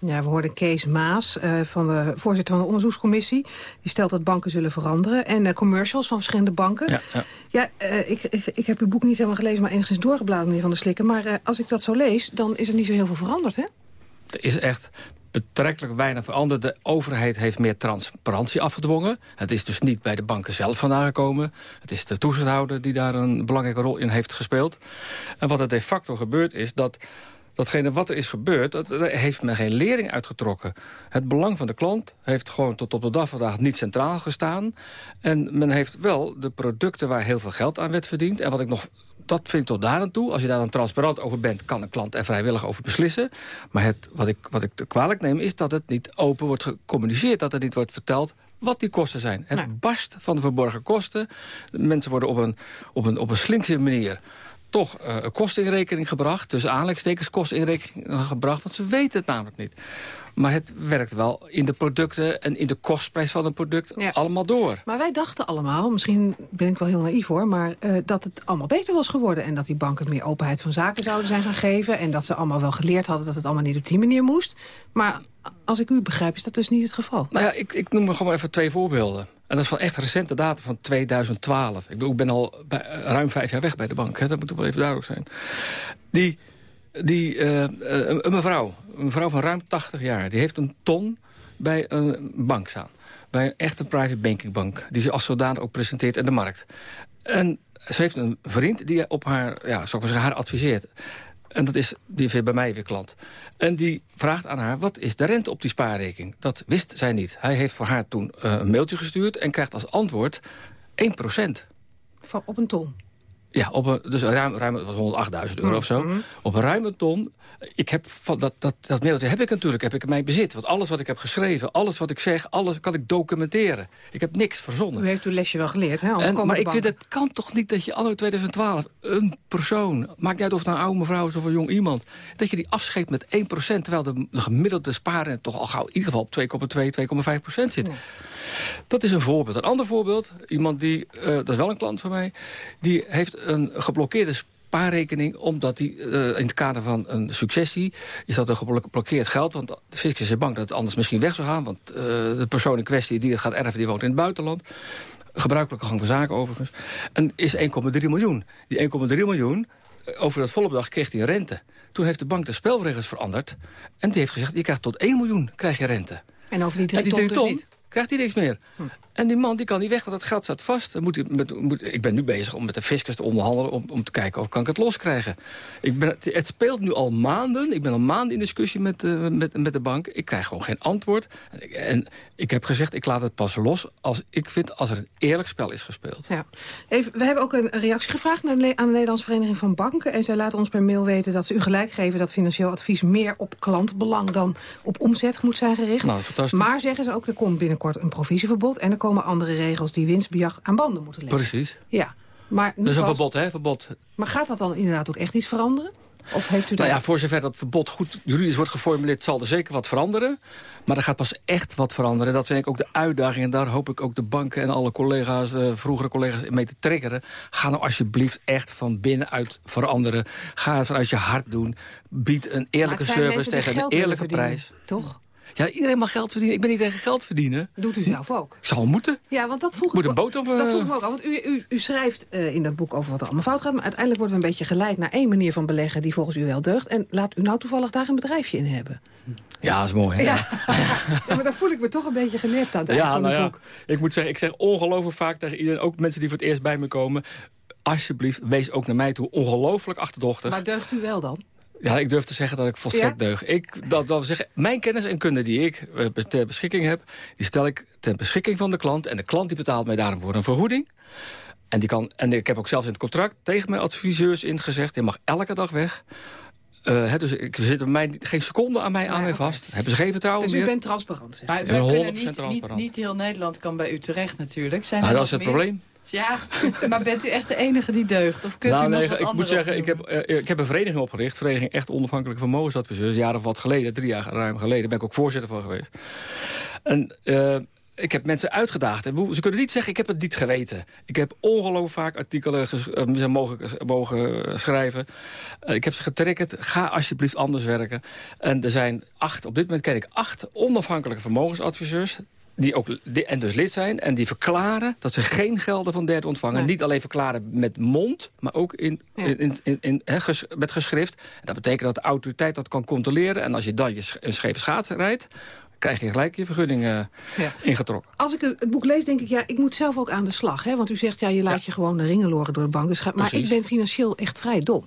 Ja, we hoorden Kees Maas, uh, van de voorzitter van de onderzoekscommissie. Die stelt dat banken zullen veranderen. En uh, commercials van verschillende banken. Ja, ja. ja uh, ik, ik, ik, heb uw boek niet helemaal gelezen, maar enigszins doorgebladerd, meneer Van der Slikken. Maar als ik dat zo lees, dan is er niet zo heel veel veranderd, hè? Er is echt betrekkelijk weinig veranderd. De overheid heeft meer transparantie afgedwongen. Het is dus niet bij de banken zelf vandaan gekomen. Het is de toezichthouder die daar een belangrijke rol in heeft gespeeld. En wat er de facto gebeurt is dat datgene wat er is gebeurd, dat, daar heeft men geen lering uitgetrokken. Het belang van de klant heeft gewoon tot op de dag van vandaag niet centraal gestaan. En men heeft wel de producten waar heel veel geld aan werd verdiend. En wat ik nog dat vind ik tot daar aan toe. Als je daar dan transparant over bent, kan een klant er vrijwillig over beslissen. Maar het, wat, ik, wat ik te kwalijk neem, is dat het niet open wordt gecommuniceerd. Dat het niet wordt verteld wat die kosten zijn. Het barst van de verborgen kosten. Mensen worden op een, op een, op een slinkse manier toch uh, kosten in rekening gebracht. Dus aanleidingstekens kosten in rekening gebracht. Want ze weten het namelijk niet. Maar het werkt wel in de producten en in de kostprijs van een product allemaal door. Maar wij dachten allemaal, misschien ben ik wel heel naïef hoor... maar uh, dat het allemaal beter was geworden... en dat die banken meer openheid van zaken zouden zijn gaan geven... en dat ze allemaal wel geleerd hadden dat het allemaal niet op die manier moest. Maar als ik u begrijp, is dat dus niet het geval. Nou ja, ik, ik noem er gewoon even twee voorbeelden. En dat is van echt recente data van 2012. Ik, ik ben al uh, ruim vijf jaar weg bij de bank. Hè? Dat moet wel even duidelijk zijn. Die, die, uh, een mevrouw, een vrouw van ruim 80 jaar... die heeft een ton bij een bank staan. Bij een echte private banking bank. Die ze als zodanig ook presenteert in de markt. En ze heeft een vriend die op haar, ja, zou ik maar zeggen, haar adviseert. En dat is, die is bij mij weer klant. En die vraagt aan haar, wat is de rente op die spaarrekening? Dat wist zij niet. Hij heeft voor haar toen uh, een mailtje gestuurd... en krijgt als antwoord 1 procent. Op een ton? Ja, op een, dus ruim, ruim 108.000 euro mm of zo. Mm-hmm. Op een ruime ton. Ik heb van dat, dat, dat mailtje heb ik natuurlijk heb ik in mijn bezit. Want alles wat ik heb geschreven, alles wat ik zeg, alles kan ik documenteren. Ik heb niks verzonnen. U heeft uw lesje wel geleerd, hè? En, maar ik vind, het kan toch niet dat je anno 2012 een persoon... maakt niet uit of het nou een oude mevrouw is of een jong iemand... dat je die afscheept met 1%, terwijl de, de gemiddelde sparen toch al gauw in ieder geval op 2,2, 2,5% zit. Dat is een voorbeeld. Een ander voorbeeld, iemand die, uh, dat is wel een klant van mij... die heeft een geblokkeerde spaarrekening... omdat die uh, in het kader van een successie... is dat een geblokkeerd geld, want de fiscus is bang dat het anders misschien weg zou gaan... want uh, de persoon in kwestie die het gaat erven, die woont in het buitenland gebruikelijke gang van zaken overigens. En is 1,3 miljoen. Die 1,3 miljoen, over dat volle bedrag kreeg hij rente. Toen heeft de bank de spelregels veranderd. En die heeft gezegd, je krijgt tot 1 miljoen krijg je rente. En over die drie, die drie ton, dus niet? krijgt hij niks meer. Hm. En die man die kan niet weg, want dat geld staat vast. Moet, met, moet, ik ben nu bezig om met de fiscus te onderhandelen... om, om te kijken of kan ik het loskrijgen. Ik ben, het speelt nu al maanden. Ik ben al maanden in discussie met, uh, met, met de bank. Ik krijg gewoon geen antwoord. En ik, en ik, heb gezegd, ik laat het pas los als ik vind... als er een eerlijk spel is gespeeld. Ja. Even, we hebben ook een reactie gevraagd aan de Nederlandse Vereniging van Banken. En zij laten ons per mail weten dat ze u gelijk geven... dat financieel advies meer op klantbelang dan op omzet moet zijn gericht. Nou, fantastisch. Maar zeggen ze ook, er komt binnenkort een provisieverbod... en er komen andere regels die winstbejag aan banden moeten leggen. Precies. Ja. Maar dat is een verbod, hè? Verbod. Maar gaat dat dan inderdaad ook echt iets veranderen? Of heeft u nou ja, voor zover dat verbod goed juridisch wordt geformuleerd... zal er zeker wat veranderen. Maar er gaat pas echt wat veranderen. Dat vind ik ook de uitdaging. En daar hoop ik ook de banken en alle collega's, uh, vroegere collega's... mee te triggeren. Ga nou alsjeblieft echt van binnenuit veranderen. Ga het vanuit je hart doen. Bied een eerlijke service tegen een eerlijke prijs. Toch? Ja, iedereen mag geld verdienen. Ik ben niet tegen geld verdienen. Doet u zelf ook? Ik zal moeten. Ja, want dat vroeg Moet een boot op... Dat vroeg ik me ook al. Want u, u, u schrijft uh, in dat boek over wat er allemaal fout gaat. Maar uiteindelijk worden we een beetje geleid naar één manier van beleggen... die volgens u wel deugt. En laat u nou toevallig daar een bedrijfje in hebben. Ja, dat is mooi. Hè? Ja. <laughs> ja, maar dan voel ik me toch een beetje genept aan het ja, eind van nou het ja, boek. Ik moet zeggen, ik zeg ongelooflijk vaak tegen iedereen... ook mensen die voor het eerst bij me komen... alsjeblieft, wees ook naar mij toe ongelooflijk achterdochtig. Maar deugt u wel dan? Ja, ik durf te zeggen dat ik volstrekt Ja? deug. Ik, dat, wil zeggen, mijn kennis en kunde die ik eh, ter beschikking heb... die stel ik ter beschikking van de klant. En de klant die betaalt mij daarom voor een vergoeding. En, die kan, en ik heb ook zelfs in het contract tegen mijn adviseurs ingezegd... je mag elke dag weg. Eh, hè, dus ik zit bij mij geen seconde aan mij, aan mij vast. Hebben ze geen vertrouwen Dus u meer? bent transparant, zeg. Maar ben kunnen 100% niet, niet, transparant. niet heel Nederland kan bij u terecht natuurlijk. Zijn Nou, er dat is het meer? probleem. Ja, maar bent u echt de enige die deugt? Of kunt nou, u nog nee, wat ik moet zeggen, ik heb, eh, ik heb een vereniging opgericht. Vereniging Echt Onafhankelijke Vermogensadviseurs. Jaren of wat geleden, drie jaar ruim geleden. ben ik ook voorzitter van geweest. En eh, ik heb mensen uitgedaagd. En Ze kunnen niet zeggen, ik heb het niet geweten. Ik heb ongelooflijk vaak artikelen eh, mogen, mogen schrijven. Ik heb ze getriggerd. Ga alsjeblieft anders werken. En er zijn acht, op dit moment ken ik acht onafhankelijke vermogensadviseurs die ook en dus lid zijn en die verklaren dat ze geen gelden van derden ontvangen. Niet alleen verklaren met mond, maar ook in, Ja. in, in, in, ges- met geschrift. En dat betekent dat de autoriteit dat kan controleren. En als je dan je sch- een scheve schaats rijdt, krijg je gelijk je vergunning eh, Ja. ingetrokken. Als ik het boek lees, denk ik, ja, ik moet zelf ook aan de slag. Hè? Want u zegt, ja, je laat je gewoon de ringen loren door de bank. Dus ga- maar ik ben financieel echt vrij dom.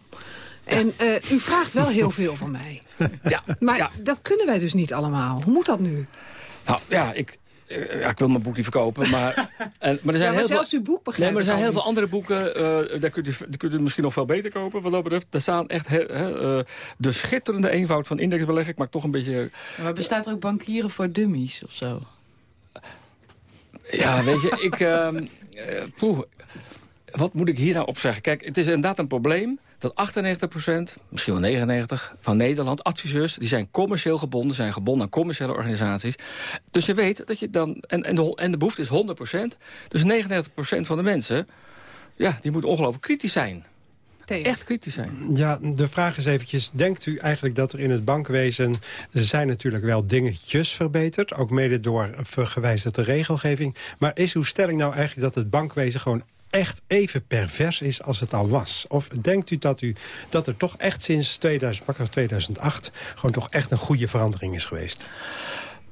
En eh, u vraagt wel heel veel van mij. <laughs> Ja, Maar dat kunnen wij dus niet allemaal. Hoe moet dat nu? Nou ja, ik, ja, ik wil mijn boek niet verkopen, maar, <laughs> en, maar er zijn Ja, maar heel zelfs veel... uw boek begrijp Nee, maar er zijn heel veel andere boeken, eh, daar, kunt u, daar kunt u misschien nog veel beter kopen wat dat betreft. Daar staan echt he- he- eh, de schitterende eenvoud van indexbeleggen. Ik maak toch een beetje... Maar bestaat er ook bankieren voor dummies of zo? Ja, weet je, ik... eh, poeh, wat moet ik hier nou op zeggen? Kijk, het is inderdaad een probleem dat 98% misschien wel 99% van Nederland, adviseurs... die zijn commercieel gebonden, zijn gebonden aan commerciële organisaties. Dus je weet dat je dan... En, en, de, en de behoefte is 100% Dus 99% van de mensen, ja, die moeten ongelooflijk kritisch zijn. Echt kritisch zijn. Ja, de vraag is eventjes, denkt u eigenlijk dat er in het bankwezen... zijn natuurlijk wel dingetjes verbeterd, ook mede door vergewijzigde regelgeving. Maar is uw stelling nou eigenlijk dat het bankwezen gewoon echt even pervers is als het al was? Of denkt u dat, u dat er toch echt sinds 2000, 2008... gewoon toch echt een goede verandering is geweest?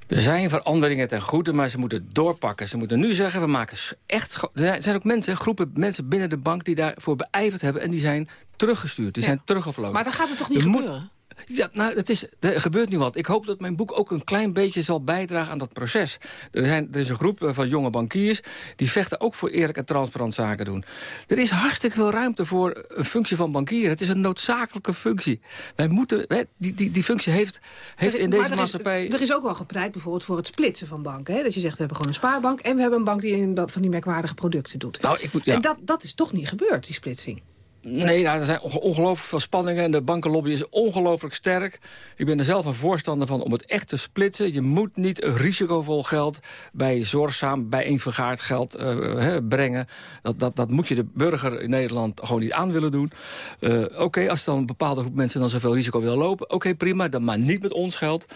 Er zijn veranderingen ten goede, maar ze moeten doorpakken. Ze moeten nu zeggen, we maken echt... Er zijn ook mensen, groepen mensen binnen de bank... die daarvoor beijverd hebben en die zijn teruggestuurd. Die zijn teruggevlogen. Maar dan gaat het toch niet gebeuren? Ja, nou, het is, er gebeurt nu wat. Ik hoop dat mijn boek ook een klein beetje zal bijdragen aan dat proces. Er, zijn, er is een groep eh, van jonge bankiers... die vechten ook voor eerlijk en transparant zaken doen. Er is hartstikke veel ruimte voor een functie van bankier. Het is een noodzakelijke functie. Wij moeten, die, die, die functie heeft, heeft in deze maatschappij... er is ook wel gepleit bijvoorbeeld voor het splitsen van banken. Hè? Dat je zegt, we hebben gewoon een spaarbank... en we hebben een bank die van die merkwaardige producten doet. Nou, ik moet, ja. En dat, dat is toch niet gebeurd, die splitsing. Nee, nou, er zijn ongelooflijk veel spanningen. En de bankenlobby is ongelooflijk sterk. Ik ben er zelf een voorstander van om het echt te splitsen. Je moet niet risicovol geld bij zorgzaam bijeenvergaard geld uh, brengen. Dat, dat, dat moet je de burger in Nederland gewoon niet aan willen doen. Uh, Oké, als dan een bepaalde groep mensen dan zoveel risico wil lopen. Oké, prima, dan maar niet met ons geld.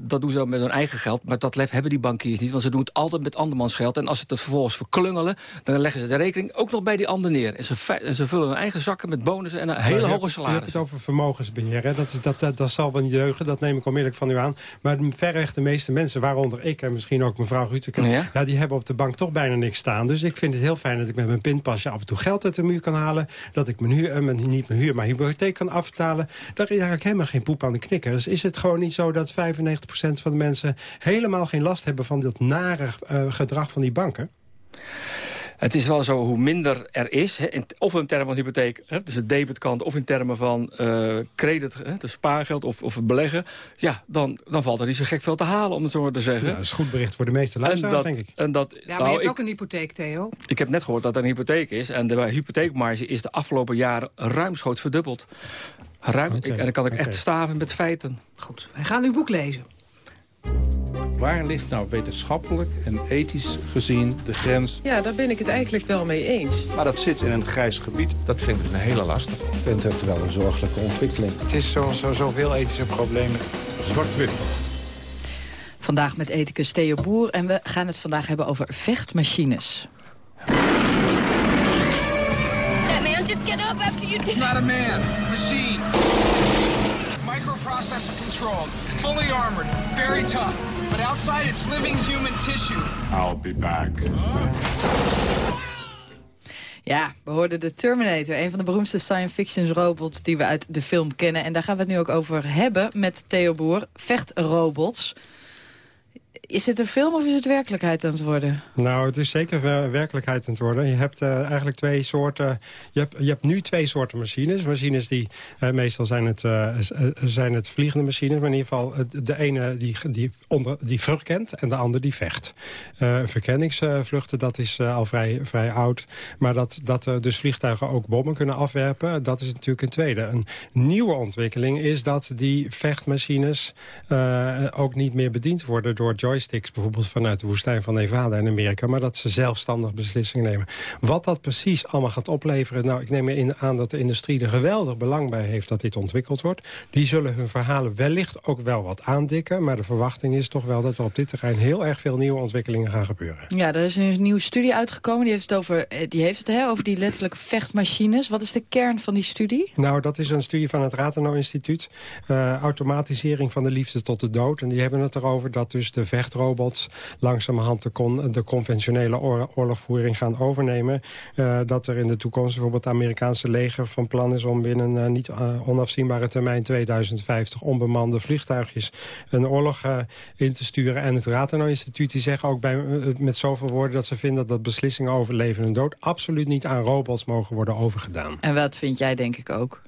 Dat doen ze met hun eigen geld. Maar dat lef hebben die bankiers niet. Want ze doen het altijd met andermans geld. En als ze het vervolgens verklungelen, dan leggen ze de rekening ook nog bij die ander neer. En ze, ze vullen hun eigen zakken met bonussen en een hele hoge salaris. Je hebt het over vermogensbeheer. Hè? Dat, dat, dat, dat zal wel niet deugen, dat neem ik onmiddellijk van u aan. Maar verreweg de meeste mensen, waaronder ik en misschien ook mevrouw Ruteke... Ja? die hebben op de bank toch bijna niks staan. Dus ik vind het heel fijn dat ik met mijn pinpasje af en toe geld uit de muur kan halen. Dat ik mijn huur, eh, niet mijn huur, maar hypotheek kan aftalen. Daar is eigenlijk helemaal geen poep aan de knikker. Dus is het gewoon niet zo dat 95% van de mensen... helemaal geen last hebben van dat nare uh, gedrag van die banken? Het is wel zo, hoe minder er is, of in termen van hypotheek, hè, dus de debitkant... of in termen van uh, credit, hè, dus spaargeld of, of beleggen... ja, dan, dan valt er niet zo gek veel te halen, om het zo maar te zeggen. Ja, dat is goed bericht voor de meeste luisteraars, denk ik. En dat, ja, maar nou, je hebt ook een hypotheek, Theo. Ik heb net gehoord dat er een hypotheek is. En de hypotheekmarge is de afgelopen jaren ruimschoots verdubbeld. Ruim, ik, en dan kan ik echt staven met feiten. Goed, wij gaan uw boek lezen. Waar ligt nou wetenschappelijk en ethisch gezien de grens? Ja, daar ben ik het eigenlijk wel mee eens. Maar dat zit in een grijs gebied. Dat vind ik een hele lastig. Ik vind het wel een zorgelijke ontwikkeling. Het is zo, zo, zoveel ethische problemen. Zwart-wit. Vandaag met ethicus Theo Boer en we gaan het vandaag hebben over vechtmachines. That man, just get up after you... It's not a man, machine. Microprocessor controlled, fully armored, very tough. But outside it's living human tissue. I'll be back. Ja, we hoorden de Terminator, een van de beroemdste science fiction robots die we uit de film kennen. En daar gaan we het nu ook over hebben met Theo Boer. Vechtrobots. Is het een film of is het werkelijkheid aan het worden? Nou, het is zeker werkelijkheid aan het worden. Je hebt uh, eigenlijk twee soorten... Je hebt, je hebt nu twee soorten machines. Machines die... Uh, meestal zijn het, uh, zijn het vliegende machines. Maar in ieder geval de ene die, die, onder, die verkent en de andere die vecht. verkenningsvluchten, dat is al vrij, vrij oud. Maar dat, dat dus vliegtuigen ook bommen kunnen afwerpen... dat is natuurlijk een tweede. Een nieuwe ontwikkeling is dat die vechtmachines... ook niet meer bediend worden door joysticks joysticks bijvoorbeeld vanuit de woestijn van Nevada in Amerika... maar dat ze zelfstandig beslissingen nemen. Wat dat precies allemaal gaat opleveren... nou, ik neem in aan dat de industrie er geweldig belang bij heeft dat dit ontwikkeld wordt. Die zullen hun verhalen wellicht ook wel wat aandikken... maar de verwachting is toch wel dat er op dit terrein heel erg veel nieuwe ontwikkelingen gaan gebeuren. Ja, er is een nieuwe studie uitgekomen. Die heeft het over, eh, die, heeft het, hè, over die letterlijke vechtmachines. Wat is de kern van die studie? Nou, dat is een studie van het Rathenau Instituut. Uh, automatisering van de liefde tot de dood. En die hebben het erover dat dus de vechtrobots langzamerhand de, con de conventionele oorlogvoering gaan overnemen. Uh, dat er in de toekomst bijvoorbeeld het Amerikaanse leger van plan is om binnen een uh, niet uh, onafzienbare termijn 2050 onbemande vliegtuigjes een oorlog in te sturen. En het Rathenau-instituut die zeggen ook bij, met zoveel woorden dat ze vinden dat beslissingen over leven en dood absoluut niet aan robots mogen worden overgedaan. En wat vind jij denk ik ook?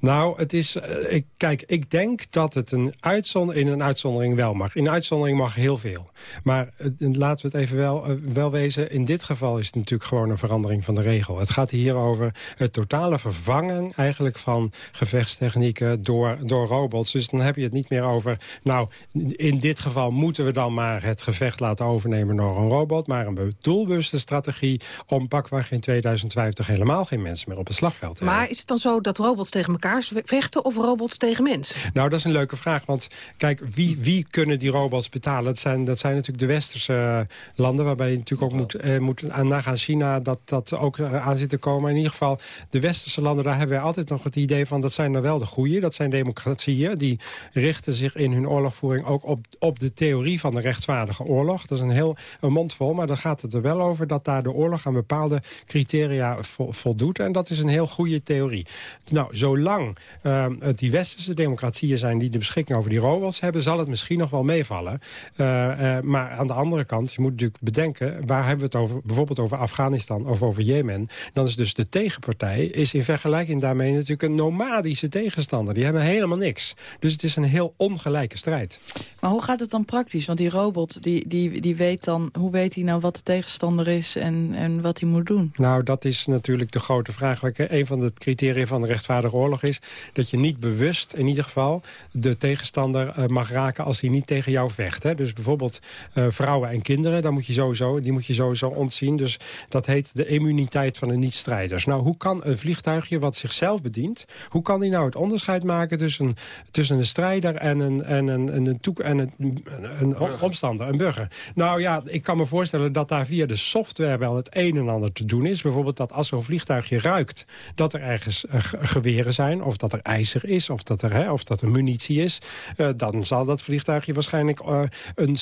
Nou, het is, uh, ik, kijk, ik denk dat het een uitzonder, in een uitzondering wel mag. In een uitzondering mag heel veel. Maar uh, laten we het even wel, wel wezen. In dit geval is het natuurlijk gewoon een verandering van de regel. Het gaat hier over het totale vervangen eigenlijk van gevechtstechnieken door, door robots. Dus dan heb je het niet meer over... nou, in dit geval moeten we dan maar het gevecht laten overnemen door een robot... maar een doelbewuste strategie om pakweg in 2050 helemaal geen mensen meer op het slagveld te Maar hebben. is het dan zo dat robots tegen elkaar vechten of robots tegen mensen? Nou, dat is een leuke vraag. Want kijk, wie, wie kunnen die robots betalen? Dat zijn, dat zijn natuurlijk de westerse uh, landen... waarbij je natuurlijk ook moet, uh, moet nagaan China... dat dat ook aan zit te komen. In ieder geval, de westerse landen... daar hebben wij altijd nog het idee van... dat zijn er wel de goeie. Dat zijn democratieën. Die richten zich in hun oorlogvoering ook op, op de theorie van de rechtvaardige oorlog. Dat is een heel een mond vol, maar dan gaat het er wel over... dat daar de oorlog aan bepaalde criteria vo voldoet. En dat is een heel goede theorie. Nou, zolang uh, het die westerse democratieën zijn... die de beschikking over die robots hebben... zal het misschien nog wel meevallen. Uh, uh, maar aan de andere kant, je moet natuurlijk bedenken... waar hebben we het over? Bijvoorbeeld over Afghanistan of over Jemen. Dan is dus de tegenpartij is in vergelijking daarmee... natuurlijk een nomadische tegenstander. Die hebben helemaal niks. Dus het is een heel ongelijke strijd. Maar hoe gaat het dan praktisch? Want die robot, die, die, die weet dan... hoe weet hij nou wat de tegenstander is en, en wat hij moet doen? Nou, dat is natuurlijk de grote vraag. Een van de criteria van de oorlog is... dat je niet bewust, in ieder geval, de tegenstander uh, mag raken... als hij niet tegen jou vecht. Hè? Dus bijvoorbeeld uh, vrouwen en kinderen, dan moet je sowieso, die moet je sowieso ontzien. Dus dat heet de immuniteit van de niet-strijders. Nou, hoe kan een vliegtuigje wat zichzelf bedient... hoe kan die nou het onderscheid maken tussen, tussen een strijder en een, en een, en een, toek, en een, een, een omstander, een burger? Nou ja, ik kan me voorstellen dat daar via de software wel het een en ander te doen is. Bijvoorbeeld dat als zo'n vliegtuigje ruikt dat er ergens uh, geweren zijn... of dat er ijzer is, of dat er, hè, of dat er munitie is... Uh, dan zal dat vliegtuigje waarschijnlijk uh, een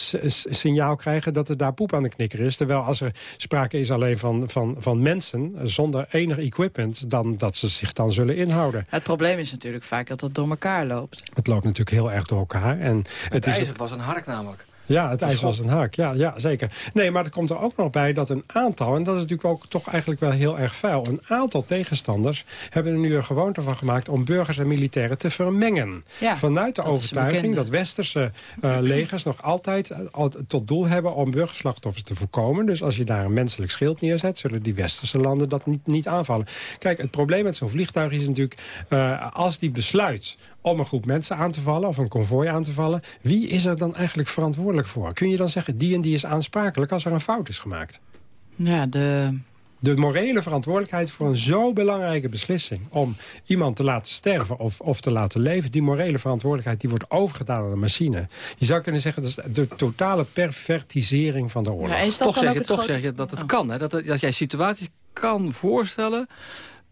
signaal krijgen... dat er daar poep aan de knikker is. Terwijl als er sprake is alleen van, van, van mensen zonder enig equipment... dan dat ze zich dan zullen inhouden. Het probleem is natuurlijk vaak dat het door elkaar loopt. Het loopt natuurlijk heel erg door elkaar. En het, het is ijzer was een hark namelijk. Ja, het ijs was een haak. Ja, ja, zeker. Nee, maar er komt er ook nog bij dat een aantal... en dat is natuurlijk ook toch eigenlijk wel heel erg vuil... een aantal tegenstanders hebben er nu een gewoonte van gemaakt... om burgers en militairen te vermengen. Ja, Vanuit de dat overtuiging dat westerse uh, legers nog altijd uh, tot doel hebben... om burgerslachtoffers te voorkomen. Dus als je daar een menselijk schild neerzet... zullen die westerse landen dat niet, niet aanvallen. Kijk, het probleem met zo'n vliegtuig is natuurlijk... Uh, als die besluit om een groep mensen aan te vallen... of een konvooi aan te vallen... wie is er dan eigenlijk verantwoordelijk voor? Kun je dan zeggen, die en die is aansprakelijk als er een fout is gemaakt? Ja, de... De morele verantwoordelijkheid voor een zo belangrijke beslissing... om iemand te laten sterven of, of te laten leven... die morele verantwoordelijkheid die wordt overgedaan aan de machine. Je zou kunnen zeggen, dat is de totale pervertisering van de oorlog. Ja, toch zeg, je, toch grote... zeg je dat het oh. kan, hè? Dat, dat jij situaties kan voorstellen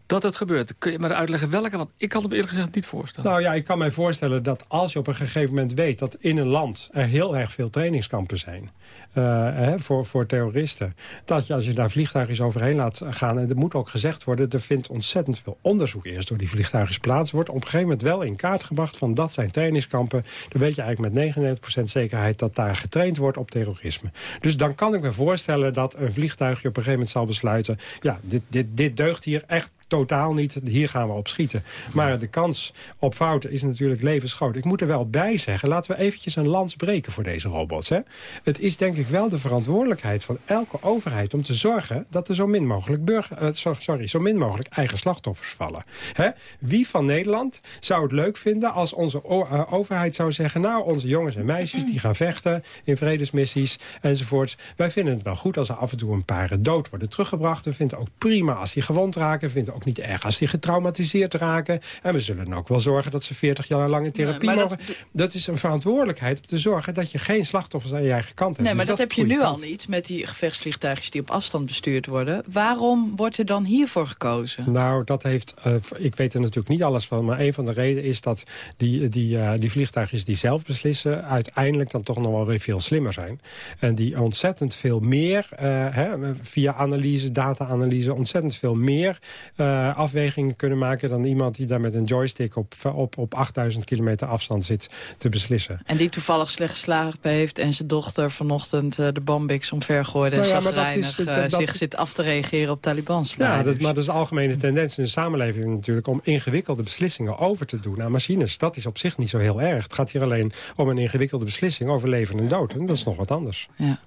dat het gebeurt. Kun je maar uitleggen welke? Want ik kan het me eerlijk gezegd niet voorstellen. Nou ja, ik kan mij voorstellen dat als je op een gegeven moment weet... dat in een land er heel erg veel trainingskampen zijn... Uh, hè, voor, voor terroristen. Dat je als je daar vliegtuigjes overheen laat gaan... en er moet ook gezegd worden... er vindt ontzettend veel onderzoek eerst door die vliegtuigjes plaats... wordt op een gegeven moment wel in kaart gebracht van dat zijn trainingskampen. Dan weet je eigenlijk met 99% zekerheid dat daar getraind wordt op terrorisme. Dus dan kan ik me voorstellen dat een vliegtuigje op een gegeven moment zal besluiten... ja, dit, dit, dit deugt hier echt totaal niet. Hier gaan we op schieten. Maar de kans op fouten is natuurlijk levensgroot. Ik moet er wel bij zeggen, laten we eventjes een lans breken voor deze robots. Hè? Het is denk ik wel de verantwoordelijkheid van elke overheid... om te zorgen dat er zo min mogelijk, burger, uh, sorry, zo min mogelijk eigen slachtoffers vallen. Hè? Wie van Nederland zou het leuk vinden als onze uh, overheid zou zeggen... nou, onze jongens en meisjes die gaan vechten in vredesmissies enzovoorts... wij vinden het wel goed als er af en toe een paar dood worden teruggebracht. We vinden het ook prima als die gewond raken. We vinden ook niet erg als die getraumatiseerd raken. En we zullen ook wel zorgen dat ze 40 jaar lang in therapie nee, mogen. Dat, dat, is een verantwoordelijkheid om te zorgen dat je geen slachtoffers aan je eigen kant hebt. Nee, maar dus dat, dat heb je nu kant. al niet met die gevechtsvliegtuigjes die op afstand bestuurd worden. Waarom wordt er dan hiervoor gekozen? Nou, dat heeft, uh, ik weet er natuurlijk niet alles van, maar een van de redenen is dat die, die, uh, die vliegtuigjes die zelf beslissen uiteindelijk dan toch nog wel weer veel slimmer zijn. En die ontzettend veel meer, uh, hè, via analyse, data-analyse, ontzettend veel meer uh, uh, afwegingen kunnen maken... dan iemand die daar met een joystick op, op, op 8000 kilometer afstand zit te beslissen. En die toevallig slecht geslagen heeft... en zijn dochter vanochtend uh, de bambiks omvergooide... en nou ja, is, uh, zich zit af te reageren op Talibans Ja, dat, maar dat is de algemene tendens in de samenleving natuurlijk... om ingewikkelde beslissingen over te doen aan machines. Dat is op zich niet zo heel erg. Het gaat hier alleen om een ingewikkelde beslissing over leven en dood. En dat is nog wat anders. Ja.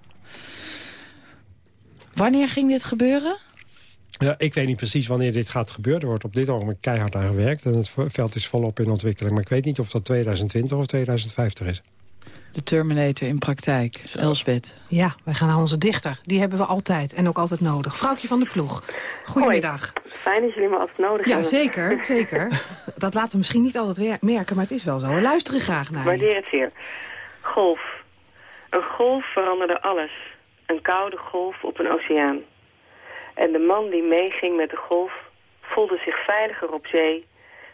Wanneer ging dit gebeuren? Ja, ik weet niet precies wanneer dit gaat gebeuren. Er wordt op dit moment keihard aan gewerkt. En het veld is volop in ontwikkeling. Maar ik weet niet of dat 2020 of 2050 is. De Terminator in praktijk. Elsbeth. Ja, wij gaan naar onze dichter. Die hebben we altijd en ook altijd nodig. Vrouwtje van de ploeg. Goedemiddag. Hoi. Fijn dat jullie me altijd nodig ja, hebben. Ja, zeker. <laughs> zeker. dat laten we misschien niet altijd merken, maar het is wel zo. We luisteren graag naar je. Waardeer het zeer. Golf. Een golf veranderde alles. Een koude golf op een oceaan. En de man die meeging met de golf voelde zich veiliger op zee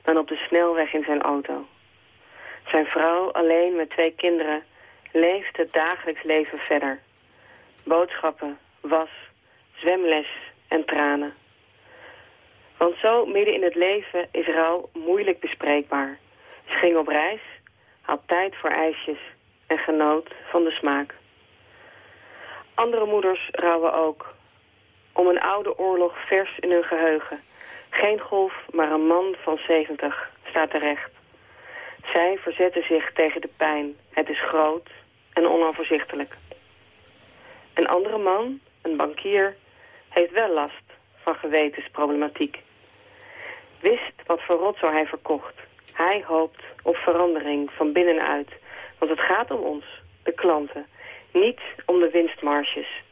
dan op de snelweg in zijn auto. Zijn vrouw, alleen met twee kinderen, leeft het dagelijks leven verder. Boodschappen, was, zwemles en tranen. Want zo midden in het leven is rouw moeilijk bespreekbaar. Ze ging op reis, had tijd voor ijsjes en genoot van de smaak. Andere moeders rouwen ook. Om een oude oorlog vers in hun geheugen. Geen golf, maar een man van 70 staat terecht. Zij verzetten zich tegen de pijn. Het is groot en onoverzichtelijk. Een andere man, een bankier, heeft wel last van gewetensproblematiek. Wist wat voor rotzooi hij verkocht. Hij hoopt op verandering van binnenuit. Want het gaat om ons, de klanten. Niet om de winstmarges.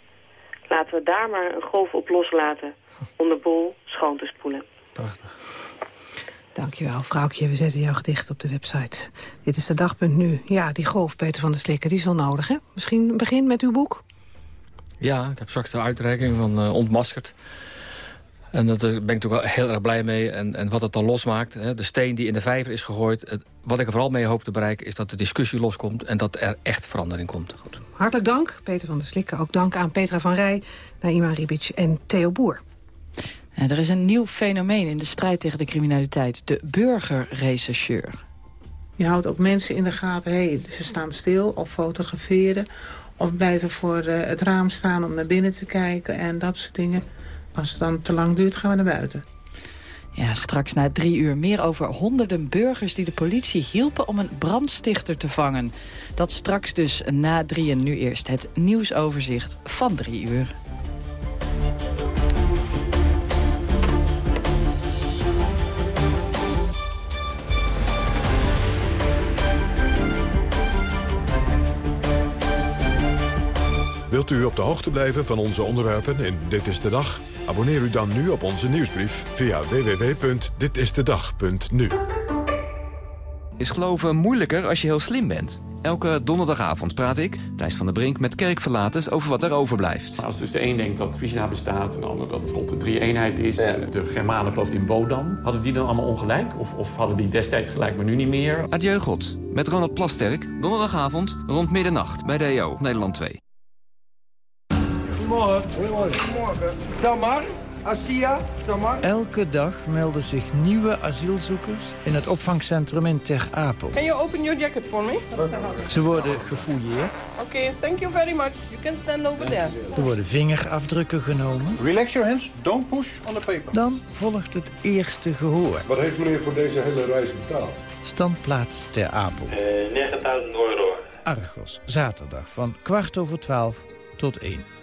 Laten we daar maar een golf op loslaten om de boel schoon te spoelen. Prachtig. Dankjewel, vrouwtje. We zetten jouw gedicht op de website. Dit is de dagpunt nu. Ja, die golf, Peter van der Slikken, die is wel nodig, hè? Misschien begin met uw boek? Ja, ik heb straks de uitreiking van uh, Ontmaskerd. En daar ben ik natuurlijk wel heel erg blij mee. En, en wat het dan losmaakt, hè, de steen die in de vijver is gegooid... Het, wat ik er vooral mee hoop te bereiken is dat de discussie loskomt... en dat er echt verandering komt. Goed. Hartelijk dank, Peter van der Slikken. Ook dank aan Petra van Rij, Naima Ribic en Theo Boer. En er is een nieuw fenomeen in de strijd tegen de criminaliteit. De burgerrechercheur. Je houdt ook mensen in de gaten. Hey, ze staan stil of fotograferen. Of blijven voor het raam staan om naar binnen te kijken en dat soort dingen. Als het dan te lang duurt, gaan we naar buiten. Ja, straks na drie uur meer over honderden burgers die de politie hielpen om een brandstichter te vangen. Dat straks dus na drieën, nu eerst het nieuwsoverzicht van drie uur. Wilt u op de hoogte blijven van onze onderwerpen in Dit is de Dag? Abonneer u dan nu op onze nieuwsbrief via www.ditistedag.nu. Is geloven moeilijker als je heel slim bent? Elke donderdagavond praat ik, Thijs van der Brink, met kerkverlaters over wat er overblijft. Als dus de een denkt dat Vizina bestaat, en de ander dat het rond de drie-eenheid is... de Germanen geloofden in Wodan, hadden die dan allemaal ongelijk? Of, of hadden die destijds gelijk, maar nu niet meer? Adieu God, met Ronald Plasterk, donderdagavond rond middernacht bij DO, Nederland 2. Goedemorgen. Goedemorgen. Tamar, Asia, Tamar. Elke dag melden zich nieuwe asielzoekers in het opvangcentrum in Ter Apel. Can you open your jacket for me? Ze worden gefouilleerd. Oké, okay, thank you very much. You can stand over there. Er worden vingerafdrukken genomen. Relax your hands, don't push on the paper. Dan volgt het eerste gehoor. Wat heeft meneer voor deze hele reis betaald? Standplaats Ter Apel. Uh, 9000 euro. Argos, zaterdag van kwart over twaalf tot 1.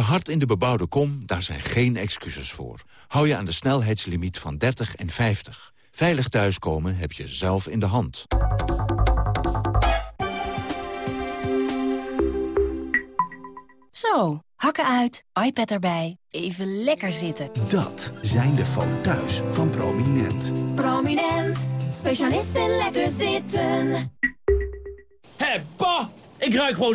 Te hard in de bebouwde kom, daar zijn geen excuses voor. Hou je aan de snelheidslimiet van 30 en 50. Veilig thuiskomen heb je zelf in de hand. Zo, hakken uit, iPad erbij, even lekker zitten. Dat zijn de foto's van Prominent. Prominent, specialist in lekker zitten. Hé, pa! Ik ruik gewoon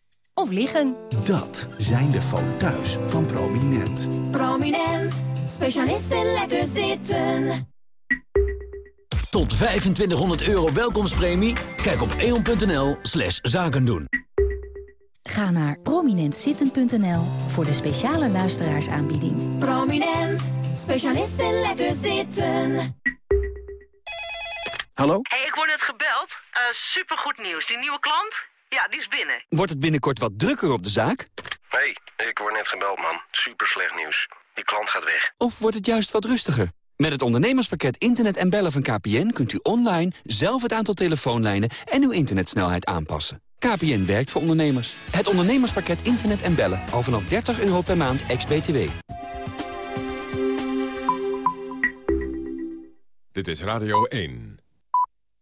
of liggen. Dat zijn de foto's van Prominent. Prominent, specialist in lekker zitten. Tot 2500 euro welkomstpremie? Kijk op eon.nl slash zakendoen. Ga naar prominentzitten.nl voor de speciale luisteraarsaanbieding. Prominent, specialist in lekker zitten. Hallo? hey, ik word net gebeld. Uh, supergoed nieuws. Die nieuwe klant? Ja, die is binnen. Wordt het binnenkort wat drukker op de zaak? hey, ik word net gebeld, man. Super slecht nieuws. Die klant gaat weg. Of wordt het juist wat rustiger? Met het ondernemerspakket Internet en Bellen van KPN... kunt u online zelf het aantal telefoonlijnen en uw internetsnelheid aanpassen. KPN werkt voor ondernemers. Het ondernemerspakket Internet en Bellen. Al vanaf 30 euro per maand, ex-BTW. Dit is Radio 1.